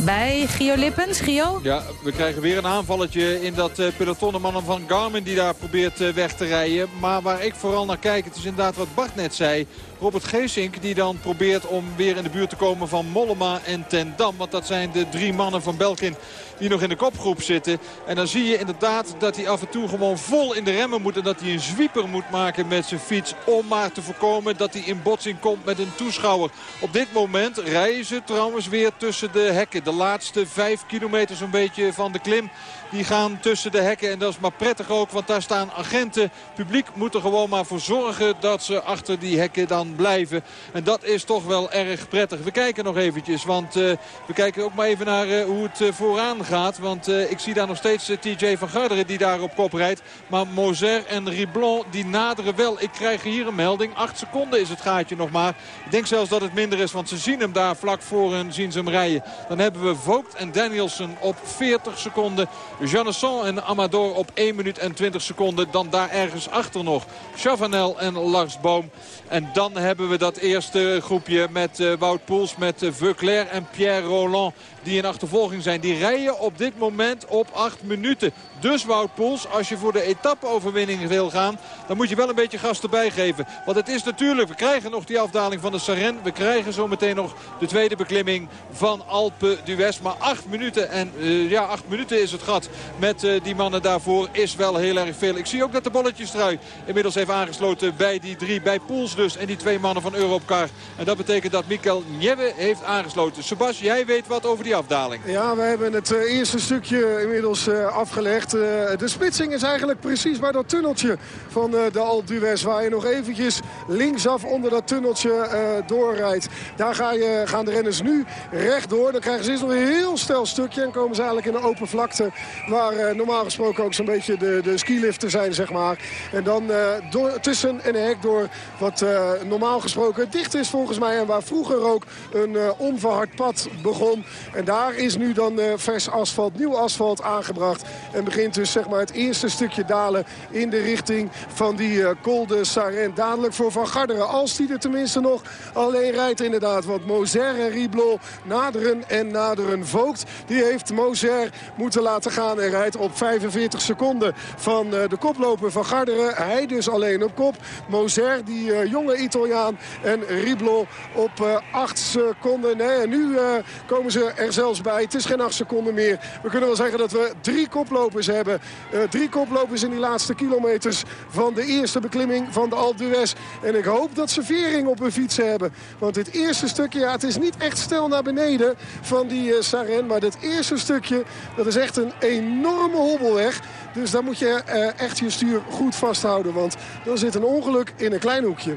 Bij Gio Lippens. Gio? Ja, we krijgen weer een aanvalletje in dat eh, peloton. De mannen van Garmin die daar probeert eh, weg te rijden. Maar waar ik vooral naar kijk, het is inderdaad wat Bart net zei. Robert Geesink die dan probeert om weer in de buurt te komen van Mollema en Ten Dam. Want dat zijn de drie mannen van Belkin die nog in de kopgroep zitten. En dan zie je inderdaad dat hij af en toe gewoon vol in de remmen moet. En dat hij een zwieper moet maken met zijn fiets. Om maar te voorkomen dat hij in botsing komt met een toeschouwer. Op dit moment rijden ze trouwens weer tussen de hekken. De laatste vijf kilometer zo'n beetje van de klim. Die gaan tussen de hekken en dat is maar prettig ook. Want daar staan agenten. Publiek moet er gewoon maar voor zorgen dat ze achter die hekken dan blijven. En dat is toch wel erg prettig. We kijken nog eventjes. Want eh, we kijken ook maar even naar eh, hoe het eh, vooraan gaat. Want ik zie daar nog steeds TJ van Garderen die daar op kop rijdt. Maar Moser en Riblon die naderen wel. Ik krijg hier een melding. 8 seconden is het gaatje nog maar. Ik denk zelfs dat het minder is. Want ze zien hem daar vlak voor hen zien ze hem rijden. Dan hebben we Vogt en Danielson op 40 seconden. Janesson en Amador op 1 minuut en 20 seconden. Dan daar ergens achter nog Chavanel en Lars Boom. En dan hebben we dat eerste groepje met eh, Wout Poels, met uh, Veuclair en Pierre Roland. Die in achtervolging zijn. Die rijden op dit moment op 8 minuten. Dus Wout Poels, als je voor de etappe-overwinning wil gaan... dan moet je wel een beetje gas erbij geven. Want het is natuurlijk, we krijgen nog die afdaling van de Sarren. We krijgen zometeen nog de tweede beklimming van Alpe d'Huez. Maar 8 minuten, en uh, ja, 8 minuten is het gat met die mannen daarvoor, is wel heel erg veel. Ik zie ook dat de bolletjestrui inmiddels heeft aangesloten bij die drie. Bij Poels en die twee mannen van Europcar. En dat betekent dat Mikkel Nieve heeft aangesloten. Sebas, jij weet wat over die afdaling. Ja, we hebben het uh, eerste stukje inmiddels uh, afgelegd. Uh, de splitsing is eigenlijk precies bij dat tunneltje van de Alpe d'Huez. Waar je nog eventjes linksaf onder dat tunneltje doorrijdt. Daar gaan de renners nu rechtdoor. Dan krijgen ze eerst nog een heel stel stukje. En komen ze eigenlijk in een open vlakte. Waar normaal gesproken ook zo'n beetje de, de skiliften zijn, zeg maar. En dan door, tussen een hek door wat normaal gesproken dicht is volgens mij. En waar vroeger ook een onverhard pad begon. En daar is nu dan uh, vers asfalt, nieuw asfalt aangebracht. En begint dus zeg maar het eerste stukje dalen in de richting van die Col de Sarent. Dadelijk voor Van Garderen, als die er tenminste nog alleen rijdt inderdaad. Want Moser en naderen en naderen. Vogt, die heeft Moser moeten laten gaan. En rijdt op 45 seconden van de koploper Van Garderen. Hij dus alleen op kop. Moser, die jonge Italiaan. En Riblot op 8 seconden. Nee, en nu komen ze er zelfs bij. Het is geen 8 seconden meer. We kunnen wel zeggen dat we drie koplopers hebben. Uh, drie koplopers in die laatste kilometers van de eerste beklimming van de Alpe d'Huez. En ik hoop dat ze vering op hun fietsen hebben. Want dit eerste stukje, ja, het is niet echt stil naar beneden van die Saren. Maar dit eerste stukje, dat is echt een enorme hobbelweg. Dus daar moet je uh, echt je stuur goed vasthouden. Want dan zit een ongeluk in een klein hoekje.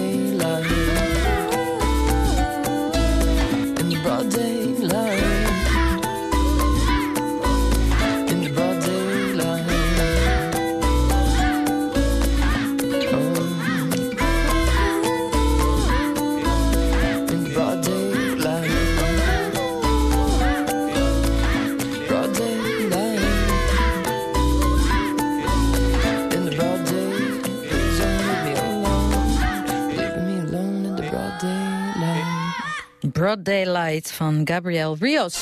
Broad Daylight van Gabriel Rios.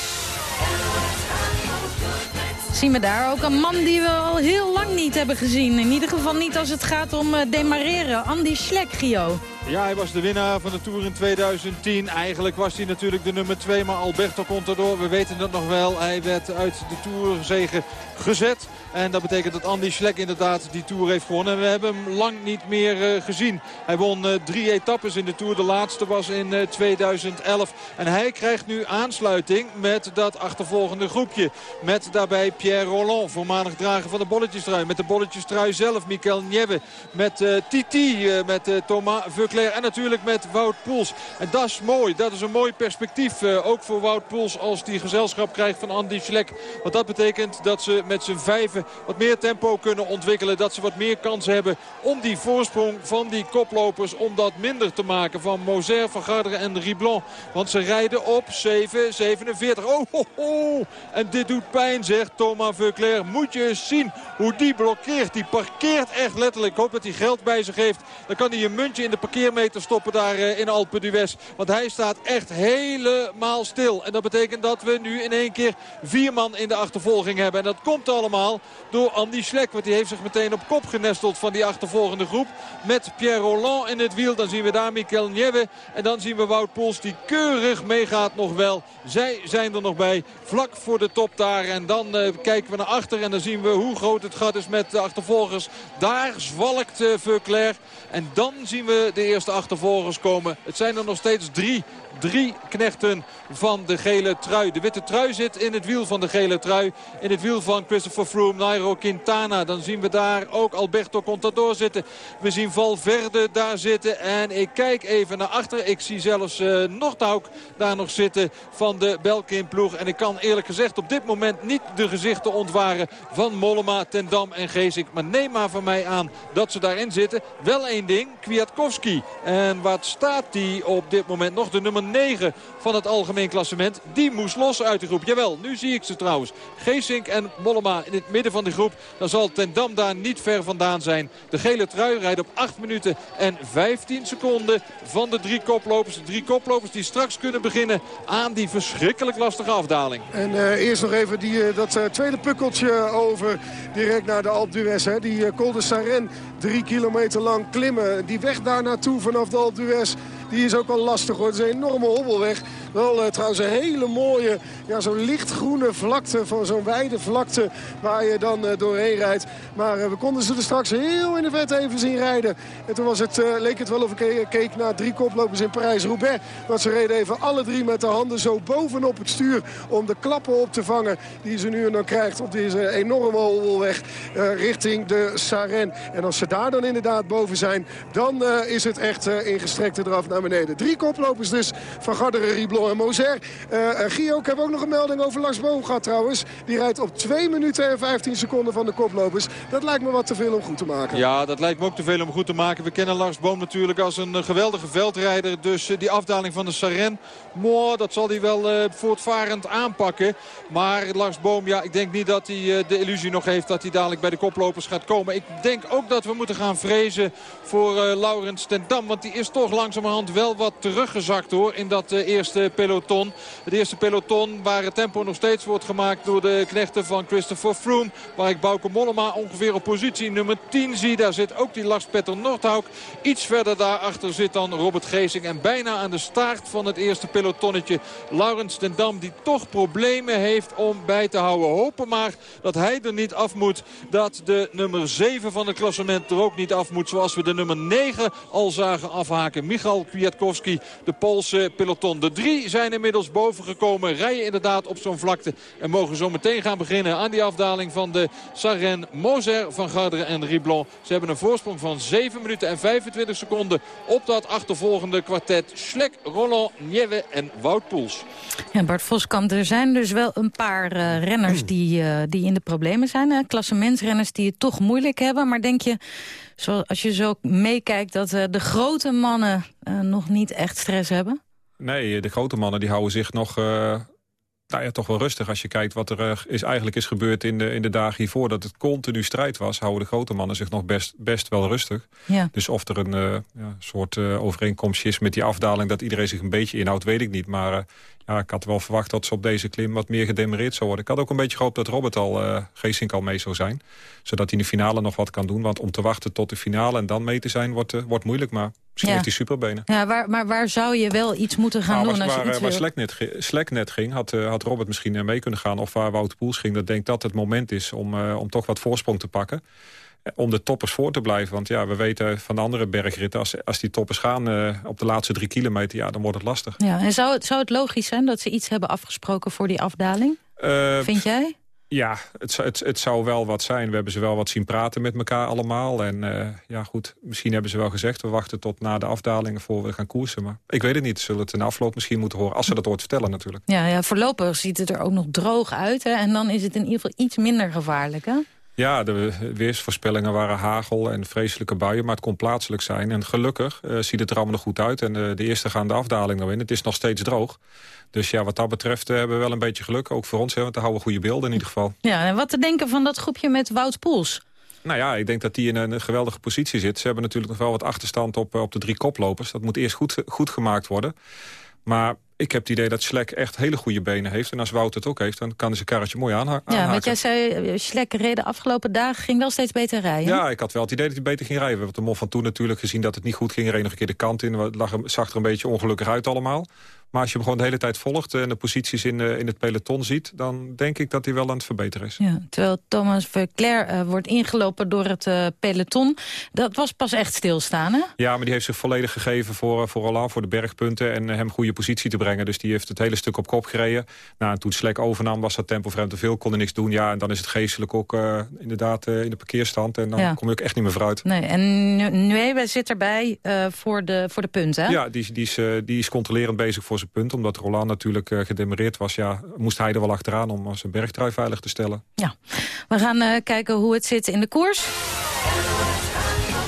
Zien we daar ook een man die we al heel lang niet hebben gezien. In ieder geval niet als het gaat om eh, demareren. Andy Schlek, Gio. Ja, hij was de winnaar van de Tour in 2010. Eigenlijk was hij natuurlijk de nummer 2, maar Alberto Contador, we weten dat nog wel. Hij werd uit de Tourzegen gezet. En dat betekent dat Andy Schlek inderdaad die Tour heeft gewonnen. En we hebben hem lang niet meer uh, gezien. Hij won uh, drie etappes in de Tour. De laatste was in uh, 2011. En hij krijgt nu aansluiting met dat achtervolgende groepje. Met daarbij Pierre Roland, voormalig drager van de bolletjestrui. Met de bolletjestrui zelf, Mikel Nieve. Met Titi, met Thomas En natuurlijk met Wout Poels. En dat is mooi. Dat is een mooi perspectief. ook voor Wout Poels als die gezelschap krijgt van Andy Schlek. Want dat betekent dat ze met z'n vijven wat meer tempo kunnen ontwikkelen. Dat ze wat meer kansen hebben om die voorsprong van die koplopers... om dat minder te maken van Moser, Van Garderen en Riblon. Want ze rijden op 7,47. Oh, ho. En dit doet pijn, zegt Thomas Vuckler. Moet je eens zien hoe die blokkeert. Die parkeert echt letterlijk. Ik hoop dat hij geld bij zich heeft. Dan kan hij een muntje in de parkeermeter stoppen daar in Alpe d'Huez. Want hij staat echt helemaal stil. En dat betekent dat we nu in één keer vier man in de achtervolging hebben. En dat komt allemaal door Andy Schlek. Want die heeft zich meteen op kop genesteld van die achtervolgende groep. Met Pierre Roland in het wiel. Dan zien we daar Mikel Nieve. En dan zien we Wout Poels die keurig meegaat nog wel. Zij zijn er nog bij. Vlak voor de top daar. En dan uh, kijken we naar achter. En dan zien we hoe groot het gat is met de achtervolgers. Daar zwalkt uh, Verclair. En dan zien we de eerste achtervolgers komen. Het zijn er nog steeds drie. Drie knechten van de gele trui. De witte trui zit in het wiel van de gele trui. In het wiel van Christopher Froome, Nairo Quintana. Dan zien we daar ook Alberto Contador zitten. We zien Valverde daar zitten. En ik kijk even naar achter. Ik zie zelfs uh, daar nog zitten van de Belkin ploeg. En ik kan eerlijk gezegd op dit moment niet de gezichten ontwaren van Mollema, Ten Dam en Geesink. Maar neem maar van mij aan dat ze daarin zitten. Wel één ding, Kwiatkowski. En wat staat die op dit moment nog? De nummer 9 van het algemeen klassement. Die moest los uit de groep. Jawel, nu zie ik ze trouwens. Geesink en Mollema in het midden van de groep. Dan zal Ten Dam daar niet ver vandaan zijn. De gele trui rijdt op 8 minuten en 15 seconden van de drie koplopers. De drie koplopers die straks kunnen beginnen aan die verschrikkelijk lastige afdaling. En uh, eerst nog even die, uh, dat uh, tweede pukkeltje over direct naar de Alpe d'Huez. Die Col de Saren, drie kilometer lang klimmen. Die weg daar naartoe vanaf de Alpe d'Huez Die is ook al lastig hoor. Het is een enorme hobbelweg. Wel eh, trouwens een hele mooie, ja, zo'n lichtgroene vlakte van zo'n wijde vlakte waar je dan eh, doorheen rijdt. Maar eh, we konden ze er straks heel in de vet even zien rijden. En toen was het, leek het wel of ik ke- keek naar drie koplopers in Parijs-Roubaix. Want ze reden even alle drie met de handen zo bovenop het stuur om de klappen op te vangen die ze nu en dan krijgt op deze enorme hobbelweg richting de Saren. En als ze daar dan inderdaad boven zijn, dan is het echt in gestrekte draf beneden. Drie koplopers dus van Garderen, Riblon en Moser. Eh, Gio, ik heb ook nog een melding over Lars Boom gehad trouwens. Die rijdt op 2 minuten en 15 seconden van de koplopers. Dat lijkt me wat te veel om goed te maken. Ja, dat lijkt me ook te veel om goed te maken. We kennen Lars Boom natuurlijk als een eh, geweldige veldrijder. Dus eh, die afdaling van de Saren, mooi, dat zal hij wel voortvarend aanpakken. Maar Lars Boom, ja, ik denk niet dat hij de illusie nog heeft dat hij dadelijk bij de koplopers gaat komen. Ik denk ook dat we moeten gaan vrezen voor Laurens ten Dam. Want die is toch langzamerhand wel wat teruggezakt hoor in dat eh, eerste peloton. Het eerste peloton waar het tempo nog steeds wordt gemaakt door de knechten van Christopher Froome. Waar ik Bauke Mollema ongeveer op positie nummer 10 zie. Daar zit ook die Lars Petter Nordhaug. Iets verder daarachter zit dan Robert Geesing. En bijna aan de staart van het eerste pelotonnetje Laurens ten Dam. Die toch problemen heeft om bij te houden. Hopen maar dat hij er niet af moet. Dat de nummer 7 van het klassement er ook niet af moet. Zoals we de nummer 9 al zagen afhaken. Michal Kwiatkowski, de Poolse peloton. De drie zijn inmiddels boven gekomen. Rijden inderdaad op zo'n vlakte. En mogen zo meteen gaan beginnen aan die afdaling van de Sarren Moser van Garderen en Riblon. Ze hebben een voorsprong van 7 minuten en 25 seconden op dat achtervolgende kwartet. Schlek, Roland, Nieve en Wout Poels. Ja, Bart Voskamp, er zijn dus wel een paar eh, renners die, eh, die in de problemen zijn. Hè? Klassementsrenners die het toch moeilijk hebben. Maar denk je, zo, als je zo meekijkt, dat eh, de grote mannen eh, nog niet echt stress hebben? Nee, de grote mannen die houden zich nog... eh, nou ja, toch wel rustig als je kijkt wat er eh, is, eigenlijk is gebeurd in de, in de dagen hiervoor. Dat het continu strijd was, houden de grote mannen zich nog best, best wel rustig. Ja. Dus of er een eh, ja, soort eh, overeenkomstje is met die afdaling... dat iedereen zich een beetje inhoudt, weet ik niet. Maar eh, ja, ik had wel verwacht dat ze op deze klim wat meer gedemereerd zou worden. Ik had ook een beetje gehoopt dat Robert al, eh Geesink al mee zou zijn. Zodat hij in de finale nog wat kan doen. Want om te wachten tot de finale en dan mee te zijn wordt, eh, wordt moeilijk. Maar misschien Ja. heeft hij superbenen. Ja, waar, maar waar zou je wel iets moeten gaan Nou, doen waar, als je waar, iets waar wil? Slek net, ging, had, eh, had Robert misschien eh, mee kunnen gaan. Of waar Wout Poels ging. Dat denk ik dat het moment is om, eh, om toch wat voorsprong te pakken. Eh, Om de toppers voor te blijven. Want ja, we weten van de andere bergritten... als, als die toppers gaan eh, op de laatste drie kilometer... ja, dan wordt het lastig. Ja, en zou het, zou het logisch zijn dat ze iets hebben afgesproken voor die afdaling? Eh, Vind jij? Ja, het, zou- het, het zou wel wat zijn. We hebben ze wel wat zien praten met elkaar allemaal. En ja, goed, misschien hebben ze wel gezegd... we wachten tot na de afdalingen voor we gaan koersen. Maar ik weet het niet. Ze zullen het in de afloop misschien moeten horen... als ze dat ooit vertellen natuurlijk. Ja, ja, voorlopig ziet het er ook nog droog uit. Hè? En dan is het in ieder geval iets minder gevaarlijk. Hè? Ja, de weersvoorspellingen waren hagel en vreselijke buien, maar het kon plaatselijk zijn. En gelukkig eh, ziet het er allemaal nog goed uit. En eh, de eerste gaan de afdaling nou in. Het is nog steeds droog. Dus ja, wat dat betreft eh, hebben we wel een beetje geluk. Ook voor ons, hè, want dan houden we goede beelden in ieder geval. Ja, en wat te denken van dat groepje met Wout Poels? Nou ja, ik denk dat die in een geweldige positie zit. Ze hebben natuurlijk nog wel wat achterstand op, op de drie koplopers. Dat moet eerst goed, goed gemaakt worden. Maar ik heb het idee dat Slek echt hele goede benen heeft. En als Wout het ook heeft, dan kan hij zijn karretje mooi aanha Ja, aanhaken. want jij zei, eh, Schlek reed de afgelopen dagen ging wel steeds beter rijden. Ja, ik had wel het idee dat hij beter ging rijden. We hebben de Mof van toen natuurlijk gezien dat het niet goed ging. Reed nog een keer de kant in. Lag, zag er een beetje ongelukkig uit allemaal. Maar als je hem gewoon de hele tijd volgt en de posities in, eh, in het peloton ziet... dan denk ik dat hij wel aan het verbeteren is. Ja, terwijl Thomas Verclair eh, wordt ingelopen door het peloton. Dat was pas echt stilstaan, hè? Ja, maar die heeft zich volledig gegeven voor, voor Roland, voor de bergpunten... en hem goede positie te brengen. Dus die heeft het hele stuk op kop gereden. Nou, en toen Slek overnam was dat tempo hem te veel, kon hij niks doen. Ja, en dan is het geestelijk ook eh, inderdaad eh, in de parkeerstand. En dan Ja. kom je ook echt niet meer vooruit. Nee, en Nu- Nueve zit erbij eh, voor, de, voor de punten, hè? Ja, die, die, is, die is controlerend bezig voor zijn punt. Omdat Roland natuurlijk gedemereerd was, ja, moest hij er wel achteraan... om zijn bergtrui veilig te stellen. We gaan kijken hoe het zit in de koers.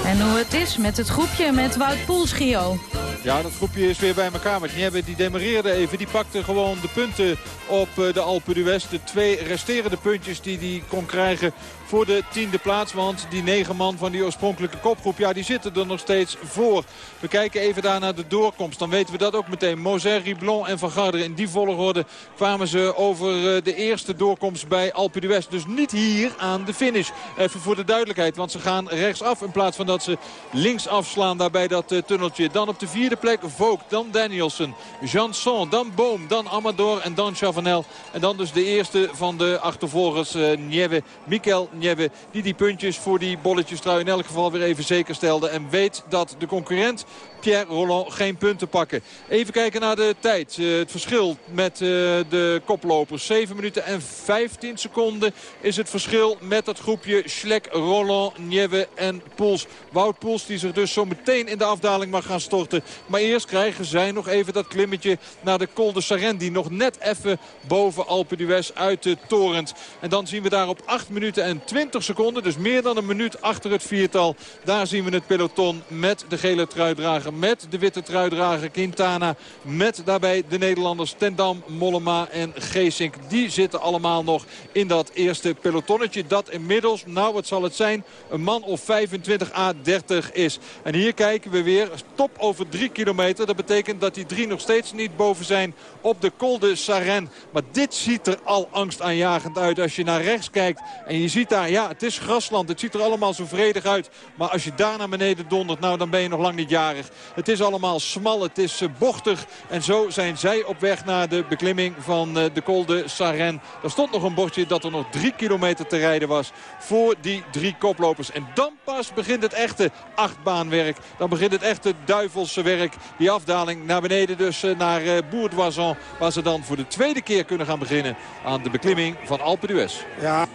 En hoe het is met het groepje met Wout Poels, Gio. Ja, dat groepje is weer bij elkaar. Maar Niebbe die demareerde even. Die pakte gewoon de punten op eh, de Alpe d'Huez. De twee resterende puntjes die hij kon krijgen voor de tiende plaats. Want die negen man van die oorspronkelijke kopgroep, ja, die zitten er nog steeds voor. We kijken even daar naar de doorkomst. Dan weten we dat ook meteen. Moser, Riblon en Van Garderen. In die volgorde kwamen ze over eh, de eerste doorkomst bij Alpe d'Huez. Dus niet hier aan de finish. Even voor de duidelijkheid. Want ze gaan rechtsaf in plaats van dat ze links afslaan daar bij dat eh, tunneltje. Dan op de vierde plek Vogt, dan Danielson, Janson, dan Boom, dan Amador en dan Chavanel. En dan dus de eerste van de achtervolgers, uh, Nieve, Mikel Nieve. Die die puntjes voor die bolletjes trui in elk geval weer even zeker stelde. En weet dat de concurrent Pierre Roland geen punten pakken. Even kijken naar de tijd. Uh, het verschil met uh, de koplopers. 7 minuten en 15 seconden is het verschil met dat groepje Schlek, Roland, Nieve en Poels. Wout Poels die zich dus zo meteen in de afdaling mag gaan storten. Maar eerst krijgen zij nog even dat klimmetje naar de Col de Saren. Die nog net even boven Alpe d'Huez uit de torent. En dan zien we daar op 8 minuten en 20 seconden. Dus meer dan een minuut achter het viertal. Daar zien we het peloton met de gele truidrager met de witte truidrager Quintana. Met daarbij de Nederlanders Tendam, Mollema en Geesink. Die zitten allemaal nog in dat eerste pelotonnetje. Dat inmiddels, nou wat zal het zijn, een man of 25 a 30 is. En hier kijken we weer top over 3 kilometer. Dat betekent dat die drie nog steeds niet boven zijn op de Col de Saren. Maar dit ziet er al angstaanjagend uit als je naar rechts kijkt. En je ziet daar, ja het is grasland. Het ziet er allemaal zo vredig uit. Maar als je daar naar beneden dondert, nou dan ben je nog lang niet jarig. Het is allemaal smal, het is eh, bochtig. En zo zijn zij op weg naar de beklimming van eh, de Col de Saren. Er stond nog een bordje dat er nog drie kilometer te rijden was voor die drie koplopers. En dan pas begint het echte achtbaanwerk. Dan begint het echte duivelse werk. Die afdaling naar beneden dus eh, naar Bourdoisan. Waar ze dan voor de tweede keer kunnen gaan beginnen aan de beklimming van Alpe d'Huez. Ja,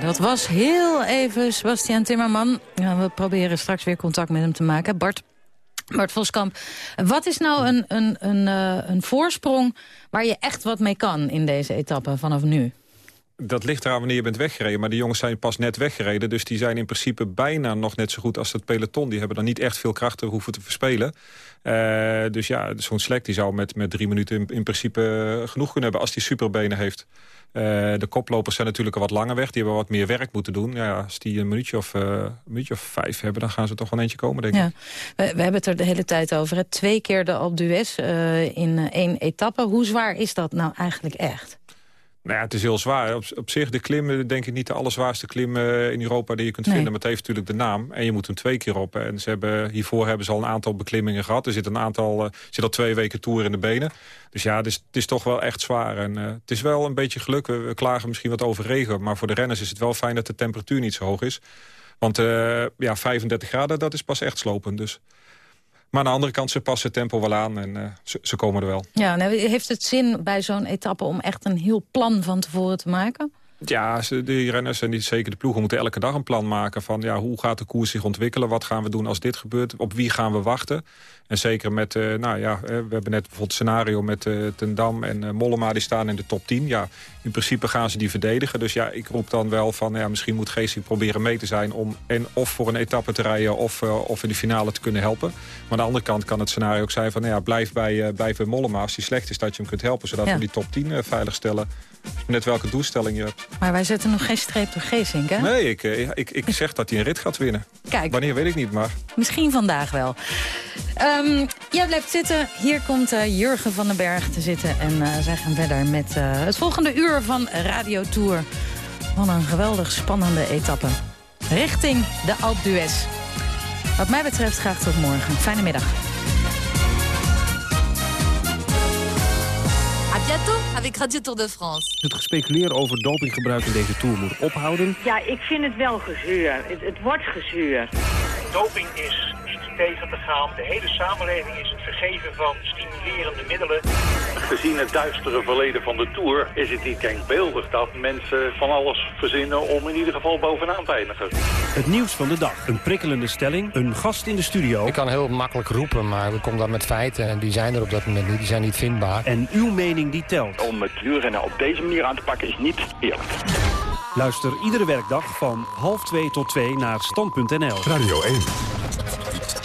Dat was heel even Sebastian Timmerman. We proberen straks weer contact met hem te maken. Bart, Bart Voskamp, wat is nou een, een, een, uh, een voorsprong waar je echt wat mee kan in deze etappe vanaf nu? Dat ligt eraan wanneer je bent weggereden. Maar die jongens zijn pas net weggereden. Dus die zijn in principe bijna nog net zo goed als het peloton. Die hebben dan niet echt veel krachten hoeven te verspelen. Uh, dus ja, zo'n die zou met, met drie minuten in, in principe genoeg kunnen hebben... als die superbenen heeft. Uh, de koplopers zijn natuurlijk al wat langer weg. Die hebben wat meer werk moeten doen. Ja, als die een minuutje of, een minuutje of vijf hebben... dan gaan ze toch wel eentje komen, denk ja. ik. We, we, hebben het er de hele tijd over. Hè? Twee keer de Alpe d'Huez uh, in één etappe. Hoe zwaar is dat nou eigenlijk echt? Nou ja, het is heel zwaar. Op, op zich, de klimmen, denk ik niet de allerzwaarste klim in Europa die je kunt nee. vinden. Maar het heeft natuurlijk de naam. En je moet hem twee keer op. En ze hebben, hiervoor hebben ze al een aantal beklimmingen gehad. Er zit een aantal, uh, zit al twee weken toer in de benen. Dus ja, het is, het is toch wel echt zwaar. En uh, het is wel een beetje geluk. We, we, klagen misschien wat over regen. Maar voor de renners is het wel fijn dat de temperatuur niet zo hoog is. Want uh, ja, 35 graden, dat is pas echt slopend. Dus. Maar aan de andere kant, ze passen het tempo wel aan en ze, ze, komen er wel. Ja, nou, heeft het zin bij zo'n etappe om echt een heel plan van tevoren te maken? Ja, de renners en niet zeker de ploegen moeten elke dag een plan maken... van ja, hoe gaat de koers zich ontwikkelen? Wat gaan we doen als dit gebeurt? Op wie gaan we wachten? En zeker met, uh, nou ja, we hebben net bijvoorbeeld het scenario met uh, Ten Dam en uh, Mollema... die staan in de top 10. Ja, in principe gaan ze die verdedigen. Dus ja, ik roep dan wel van, ja, misschien moet Geesting proberen mee te zijn... om en of voor een etappe te rijden of, of in de finale te kunnen helpen. Maar aan de andere kant kan het scenario ook zijn van... Nou ja, blijf bij, blijf bij Mollema als die slecht is, dat je hem kunt helpen... zodat ja. we die top 10 veilig stellen. Net welke doelstelling je hebt. Maar wij zetten nog geen streep door Geesink, hè? Nee, ik, ik, ik zeg dat hij een rit gaat winnen. Kijk. Wanneer weet ik niet, maar... Misschien vandaag wel. Um, jij blijft zitten. Hier komt uh, Jurgen van den Berg te zitten. En uh, zij gaan verder met uh, het volgende uur van Radio Tour. Wat een geweldig spannende etappe. Richting de Alpe d'Huez. Wat mij betreft graag tot morgen. Fijne middag. Radio Tour de France. Het gespeculeer over dopinggebruik in deze Tour moet ophouden. Ja, ik vind het wel gezeur. Het, het wordt gezeur. Doping is tegen te gaan. De hele samenleving is het vergeven van stimulerende middelen. Gezien het duistere verleden van de Tour is het niet denkbeeldig dat mensen van alles verzinnen om in ieder geval bovenaan te eindigen. Het nieuws van de dag. Een prikkelende stelling. Een gast in de studio. Ik kan heel makkelijk roepen, maar we komen dan met feiten en die zijn er op dat moment niet. Die zijn niet vindbaar. En uw mening die telt. Om het wielrennen op deze manier aan te pakken is niet eerlijk. Luister iedere werkdag van half 2 tot 2 naar stand.nl. Radio 1.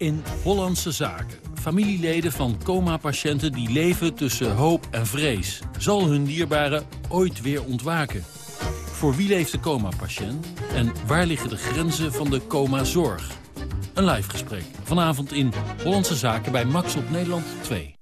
In Hollandse Zaken. Familieleden van coma-patiënten die leven tussen hoop en vrees. Zal hun dierbare ooit weer ontwaken? Voor wie leeft de coma-patiënt? En waar liggen de grenzen van de coma-zorg? Een live gesprek. Vanavond in Hollandse Zaken bij Max op Nederland 2.